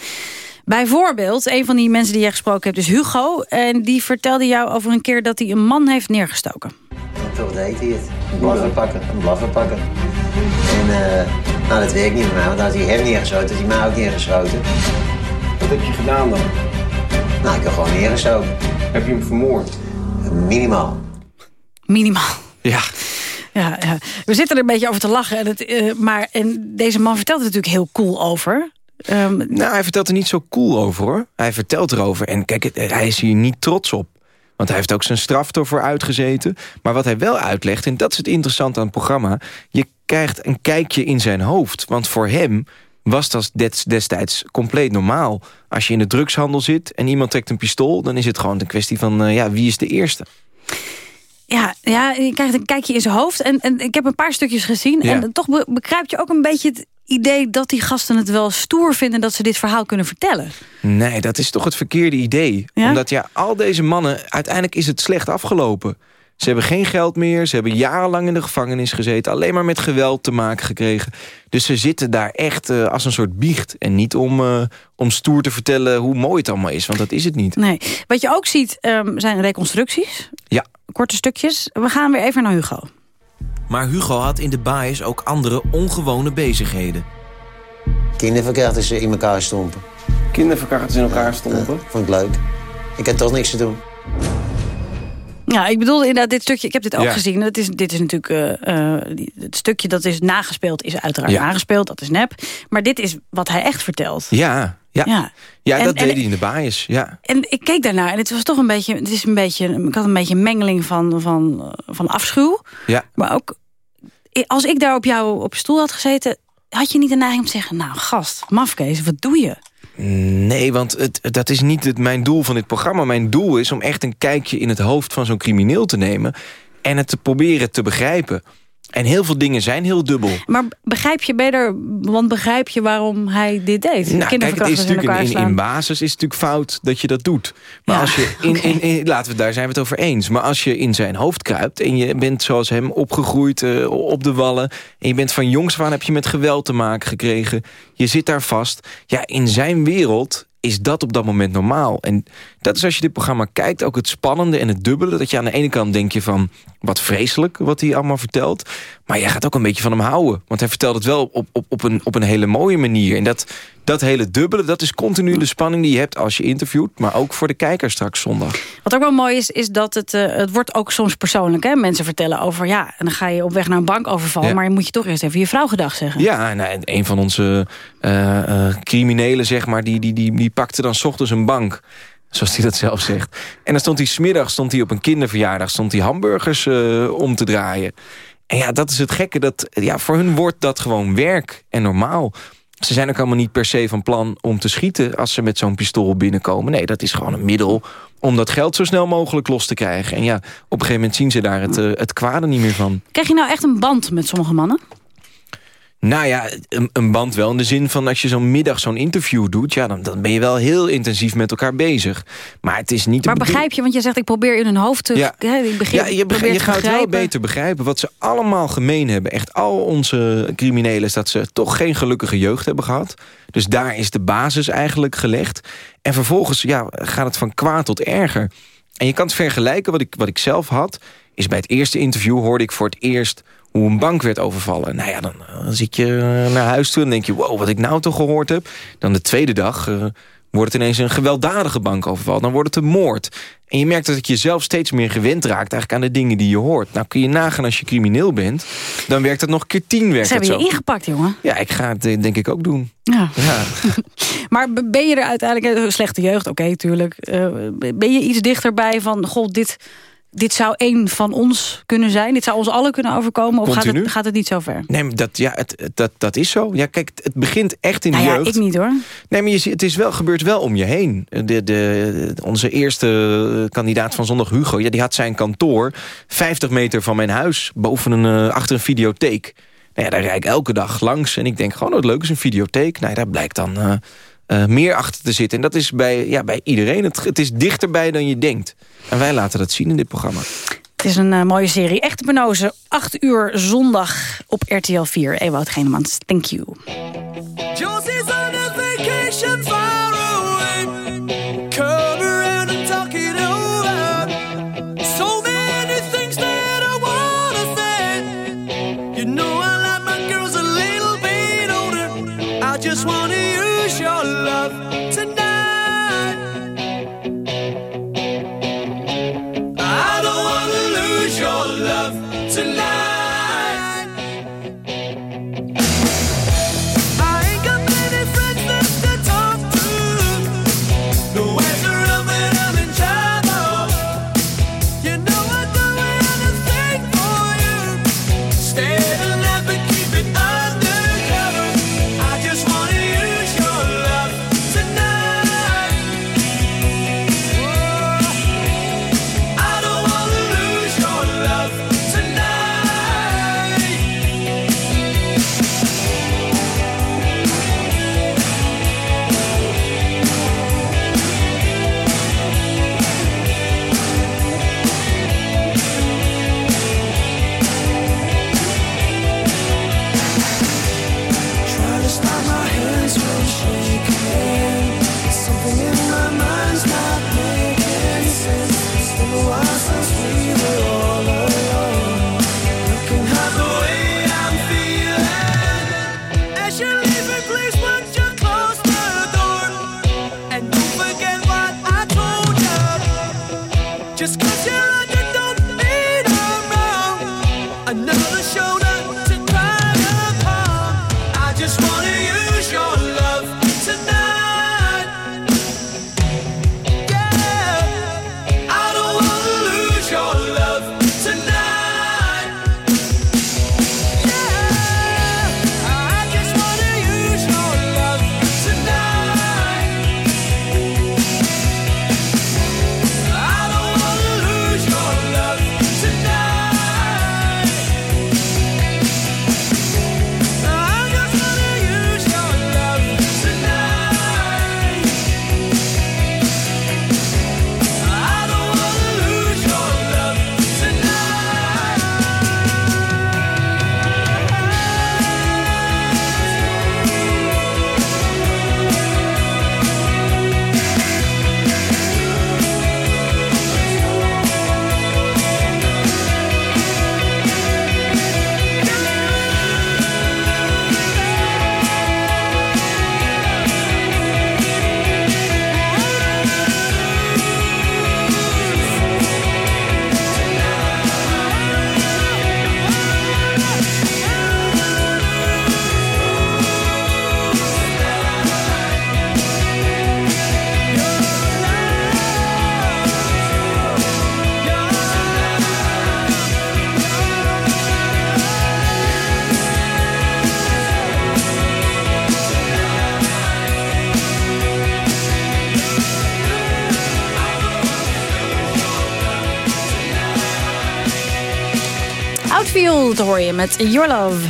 Bijvoorbeeld, een van die mensen die jij gesproken hebt is Hugo. En die vertelde jou over een keer dat hij een man heeft neergestoken. Toch deed hij het. Een blaffer pakken, een blaffer pakken. En eh, nou, dat werkt niet bij mij, want als hij hem neergeschoten, is hij mij ook neergeschoten. Wat heb je gedaan dan? Nou, ik heb gewoon neergeschoten. Heb je hem vermoord? Minimaal. Minimaal. Ja. Ja. We zitten er een beetje over te lachen. En het, eh, maar en deze man vertelt er natuurlijk heel cool over. Ehm, Nou, hij vertelt er niet zo cool over, hoor. Hij vertelt erover. En kijk, het- hij is hier niet trots op. Want hij heeft ook zijn straf ervoor uitgezeten. Maar wat hij wel uitlegt, en dat is het interessante aan het programma... je krijgt een kijkje in zijn hoofd. Want voor hem was dat des- destijds compleet normaal. Als je in de drugshandel zit en iemand trekt een pistool... dan is het gewoon een kwestie van, eh, ja, wie is de eerste? Ja, ja, je krijgt een kijkje in zijn hoofd. En, en ik heb een paar stukjes gezien. Ja. En toch be- begrijp je ook een beetje het idee... dat die gasten het wel stoer vinden dat ze dit verhaal kunnen vertellen. Nee, dat is toch het verkeerde idee. Ja? Omdat ja, al deze mannen, uiteindelijk is het slecht afgelopen. Ze hebben geen geld meer, ze hebben jarenlang in de gevangenis gezeten... alleen maar met geweld te maken gekregen. Dus ze zitten daar echt eh, als een soort biecht. En niet om, eh, om stoer te vertellen hoe mooi het allemaal is, want dat is het niet. Nee. Wat je ook ziet ehm, zijn reconstructies. Ja. Korte stukjes. We gaan weer even naar Hugo. Maar Hugo had in de baais ook andere ongewone bezigheden. Kinderverkrachters in elkaar stompen. Kinderverkrachters in elkaar stompen? vond ik leuk. Ik heb toch niks te doen. Ja, ik bedoelde inderdaad dit stukje. Ik heb dit ook Ja. gezien. Het is, dit is natuurlijk eh, eh, het stukje dat is nagespeeld, is uiteraard Ja. nagespeeld. Dat is nep. Maar dit is wat hij echt vertelt. Ja, ja. Ja. ja. En- dat en- deed hij in de baais, ja. En ik keek daarnaar en het was toch een beetje. Het is een beetje. Ik had een beetje een mengeling van, van, van afschuw. Ja. Maar ook. Als ik daar op jou op je stoel had gezeten. had je niet de neiging om te zeggen. Nou, gast, mafkees, wat doe je? Nee, want het, dat is niet het, mijn doel van dit programma. Mijn doel is om echt een kijkje in het hoofd van zo'n crimineel te nemen... en het te proberen te begrijpen. En heel veel dingen zijn heel dubbel. Maar begrijp je beter. Want begrijp je waarom hij dit deed? Nou, kijk, het is in natuurlijk in, in, slaan. in basis is het natuurlijk fout dat je dat doet. Maar Ja, als je in, in, in- laten we daar zijn we het over eens. Maar als je in zijn hoofd kruipt en je bent zoals hem opgegroeid eh, op de wallen en je bent van jongs af aan heb je met geweld te maken gekregen. Je zit daar vast. Ja, in zijn wereld is dat op dat moment normaal. En dat is als je dit programma kijkt ook het spannende en het dubbele. Dat je aan de ene kant denk je van wat vreselijk wat hij allemaal vertelt. Maar jij gaat ook een beetje van hem houden. Want hij vertelt het wel op, op, op, een, op een hele mooie manier. En dat, dat hele dubbele, dat is continu de spanning die je hebt als je interviewt. Maar ook voor de kijker straks zondag. Wat ook wel mooi is, is dat het, eh, het wordt ook soms persoonlijk. Hè? Mensen vertellen over, ja, en dan ga je op weg naar een bankoverval... Ja. maar je moet je toch eerst even je vrouw gedag zeggen. Ja, nou, en een van onze eh, eh, criminelen, zeg maar, die, die, die, die pakte dan 's ochtends een bank. Zoals hij dat zelf zegt. En dan stond hij smiddag stond hij op een kinderverjaardag... stond hij hamburgers eh, om te draaien. En ja, dat is het gekke. Dat, ja, voor hun wordt dat gewoon werk en normaal. Ze zijn ook helemaal niet per se van plan om te schieten... als ze met zo'n pistool binnenkomen. Nee, dat is gewoon een middel om dat geld zo snel mogelijk los te krijgen. En ja, op een gegeven moment zien ze daar het, eh, het kwade niet meer van. Krijg je nou echt een band met sommige mannen? Nou ja, een, een, band wel. In de zin van als je zo'n middag zo'n interview doet... Ja, dan, dan ben je wel heel intensief met elkaar bezig. Maar het is niet... Maar begrijp je, want je zegt ik probeer in hun hoofd te... Ja, hè, ik begin, ja je, je gaat wel beter begrijpen wat ze allemaal gemeen hebben. Echt al onze criminelen is dat ze toch geen gelukkige jeugd hebben gehad. Dus daar is de basis eigenlijk gelegd. En vervolgens ja, gaat het van kwaad tot erger. En je kan het vergelijken, wat ik, wat ik zelf had... is bij het eerste interview hoorde ik voor het eerst hoe een bank werd overvallen. Nou ja, dan, dan zit je naar huis toe en denk je... wow, wat ik nou toch gehoord heb. Dan de tweede dag uh, wordt het ineens een gewelddadige bankoverval. Dan wordt het een moord. En je merkt dat je jezelf steeds meer gewend raakt... eigenlijk aan de dingen die je hoort. Nou kun je nagaan als je crimineel bent... dan werkt het nog keer tien. Werkt Ze hebben zo. je ingepakt, jongen. Ja, ik ga het denk ik ook doen. Ja. ja. maar ben je er uiteindelijk... Slechte jeugd, oké, okay, tuurlijk. Uh, ben je iets dichterbij van... god, dit dit zou één van ons kunnen zijn? Dit zou ons allen kunnen overkomen? Of gaat het, gaat het, niet zo ver? Nee, dat, ja, het, dat, dat is zo. Ja, kijk, het begint echt in nou de ja, jeugd. ik niet hoor. Nee, maar je ziet, het is wel, gebeurt wel om je heen. De, de, onze eerste kandidaat van zondag, Hugo... Ja, die had zijn kantoor 50 meter van mijn huis... Boven een, uh, achter een videotheek. Nou ja, daar rijd ik elke dag langs. En ik denk gewoon, oh, het leuk is een videotheek. Nou, daar blijkt dan... Uh, uh, meer achter te zitten. En dat is bij, ja, bij iedereen. Het, het is dichterbij dan je denkt. En wij laten dat zien in dit programma. Het is een uh, mooie serie. Echte Penose, 8 uur zondag op RTL 4. Ewout Genemans, thank you. Outfield hoor je met Your Love.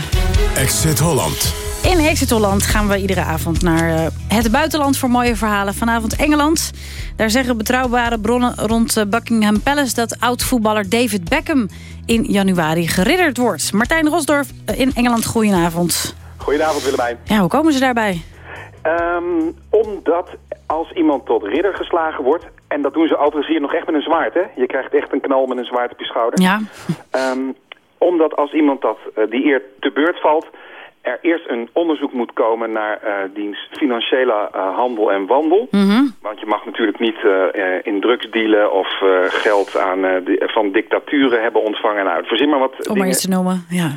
Exit Holland. In Exit Holland gaan we iedere avond naar uh, het buitenland voor mooie verhalen. Vanavond Engeland. Daar zeggen betrouwbare bronnen rond uh, Buckingham Palace... dat oud-voetballer David Beckham in januari geridderd wordt. Martijn Rosdorf uh, in Engeland, goedenavond. Goedenavond Willemijn. Ja, hoe komen ze daarbij? Um, omdat als iemand tot ridder geslagen wordt... en dat doen ze overigens hier nog echt met een zwaard, hè? Je krijgt echt een knal met een zwaard op je schouder. Ja. Um, omdat als iemand dat, uh, die eer te beurt valt er eerst een onderzoek moet komen naar uh, diens financiële uh, handel en wandel. Mm -hmm. Want je mag natuurlijk niet uh, in drugs dealen of geld aan, van dictaturen hebben ontvangen. Nou, verzin maar wat Om dingen. maar eens te noemen, ja.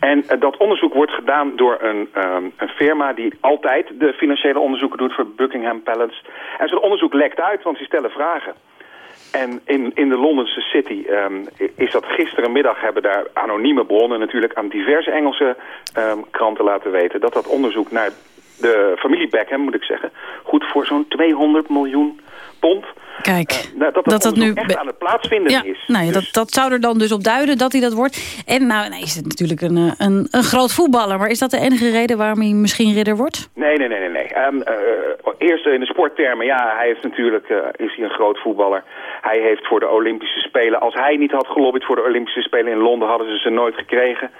En dat onderzoek wordt gedaan door een, um, een firma die altijd de financiële onderzoeken doet voor Buckingham Palace. En zo'n onderzoek lekt uit, want ze stellen vragen. En in, in de Londense City um, is dat gisterenmiddag hebben daar anonieme bronnen natuurlijk aan diverse Engelse um, kranten laten weten dat dat onderzoek naar de familie Beckham, moet ik zeggen, goed voor zo'n 200 miljoen pond. Kijk, uh, nou, dat dat, dat nu echt aan het plaatsvinden ja, is. Nou ja, dus... dat, dat zou er dan dus op duiden dat hij dat wordt. En nou nee, is het natuurlijk een, een, een groot voetballer. Maar is dat de enige reden waarom hij misschien ridder wordt? Nee, nee, nee. nee, nee. Um, uh, eerst in de sporttermen, ja, hij heeft natuurlijk, uh, is hij een groot voetballer. Hij heeft voor de Olympische Spelen, als hij niet had gelobbyd voor de Olympische Spelen in Londen, hadden ze ze nooit gekregen.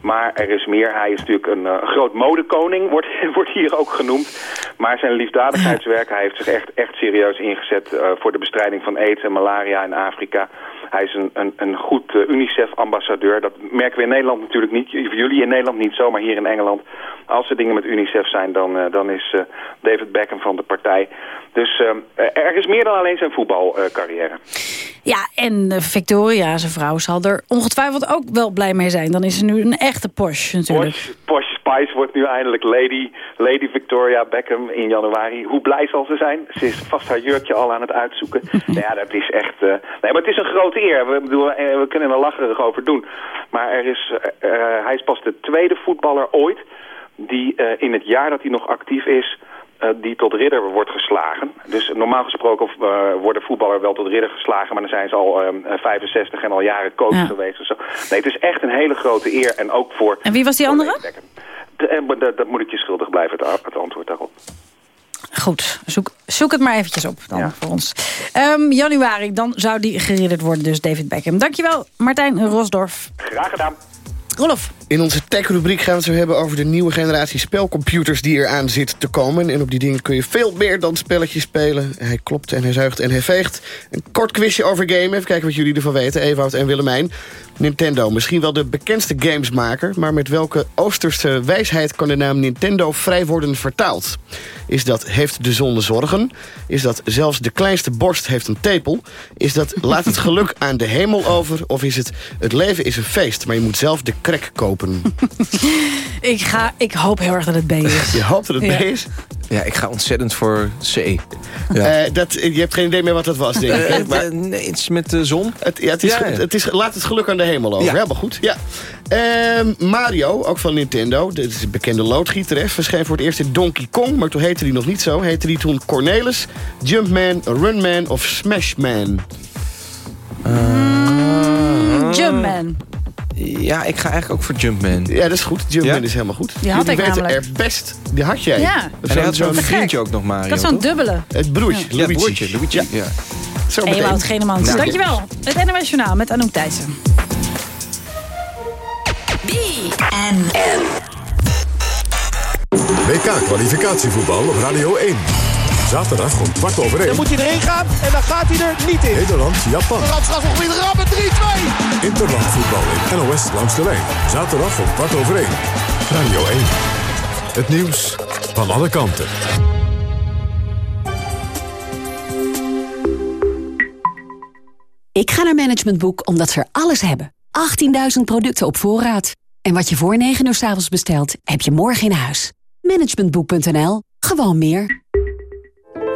Maar er is meer. Hij is natuurlijk een uh, groot modekoning, wordt, wordt hier ook genoemd. Maar zijn liefdadigheidswerk, hij heeft zich echt, echt serieus ingezet uh, voor de bestrijding van aids en malaria in Afrika. Hij is een, een, een goed uh, UNICEF-ambassadeur. Dat merken we in Nederland natuurlijk niet. Jullie in Nederland niet zo, maar hier in Engeland. Als er dingen met UNICEF zijn, dan, uh, dan is uh, David Beckham van de partij. Dus er is meer dan alleen zijn voetbalcarrière. ja, en Victoria, zijn vrouw, zal er ongetwijfeld ook wel blij mee zijn. Dan is ze nu een echte Porsche natuurlijk. Porsche, Porsche Spice wordt nu eindelijk Lady, Lady Victoria Beckham in januari. Hoe blij zal ze zijn? Ze is vast haar jurkje al aan het uitzoeken. nou ja, dat is echt... nee, maar het is een grote eer. We, bedoel, we kunnen er lacherig over doen. Maar er is, uh, hij is pas de tweede voetballer ooit die uh, in het jaar dat hij nog actief is... Die tot ridder wordt geslagen. Dus normaal gesproken worden voetballer wel tot ridder geslagen... maar dan zijn ze al 65 en al jaren coach ja. geweest. Of zo. Nee, het is echt een hele grote eer. En ook voor... En wie was die andere? Dat, dat moet ik je schuldig blijven, het, het antwoord daarop. Goed, zoek, zoek het maar eventjes op dan ja. voor ons. Um, januari, dan zou die geridderd worden, dus David Beckham. Dankjewel, Martijn Rosdorf. Graag gedaan. Rolf. In onze tech-rubriek gaan we het zo hebben over de nieuwe generatie spelcomputers die eraan zit te komen. En op die dingen kun je veel meer dan spelletjes spelen. Hij klopt en hij zuigt en hij veegt. Een kort quizje over gamen. Even kijken wat jullie ervan weten, Ewout en Willemijn. Nintendo, misschien wel de bekendste gamesmaker... maar met welke oosterse wijsheid kan de naam Nintendo vrij worden vertaald? Is dat heeft de zon zorgen? Is dat zelfs de kleinste borst heeft een tepel? Is dat laat het geluk aan de hemel over? Of is het het leven is een feest, maar je moet zelf de krek kopen? ik, ga, ik hoop heel erg dat het B is. Je hoopt dat het ja. B is? Ja, ik ga ontzettend voor C. Ja. Uh, dat, je hebt geen idee meer wat dat was, denk ik. Uh, maar, nee, iets met de zon. Het, ja, het is, ja, ja. Het is, laat het geluk aan de hemel over. Ja. Helemaal goed. Ja. Uh, Mario, ook van Nintendo, dit is een bekende loodgieter, verscheen voor het eerst in Donkey Kong, maar toen heette hij nog niet zo. Heette hij toen Cornelis, Jumpman, Runman of Smashman? Mm, Jumpman. Ja, ik ga eigenlijk ook voor Jumpman. Ja, dat is goed. Jumpman ja? is helemaal goed. Die had Jullie ik weten namelijk. er best. Die had jij. Ja. En hij had zo'n vriendje ook nog, Mario. Dat is zo'n dubbele. Het broertje, ja. Luigi. Ja, broertje, Luigi. Ja. ja. Zo Ewout Genemans. Nou, Dankjewel. Het NOS Journaal met Anouk Thijssen. BNN. WK-kwalificatievoetbal op Radio 1. Zaterdag om kwart over één. Dan moet hij erin gaan en dan gaat hij er niet in. Nederland, Japan. De Randstraf nog weer rammen, 3-2. Interlandvoetbal in NOS langs de lijn. Zaterdag om kwart over één. Radio 1. Het nieuws van alle kanten. Ik ga naar Management Boek omdat ze er alles hebben. 18.000 producten op voorraad. En wat je voor 9 uur 's avonds bestelt, heb je morgen in huis. Managementboek.nl. Gewoon meer.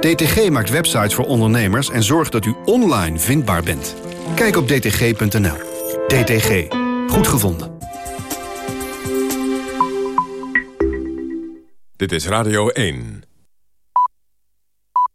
DTG maakt websites voor ondernemers en zorgt dat u online vindbaar bent. Kijk op dtg.nl. DTG. Goed gevonden. Dit is Radio 1.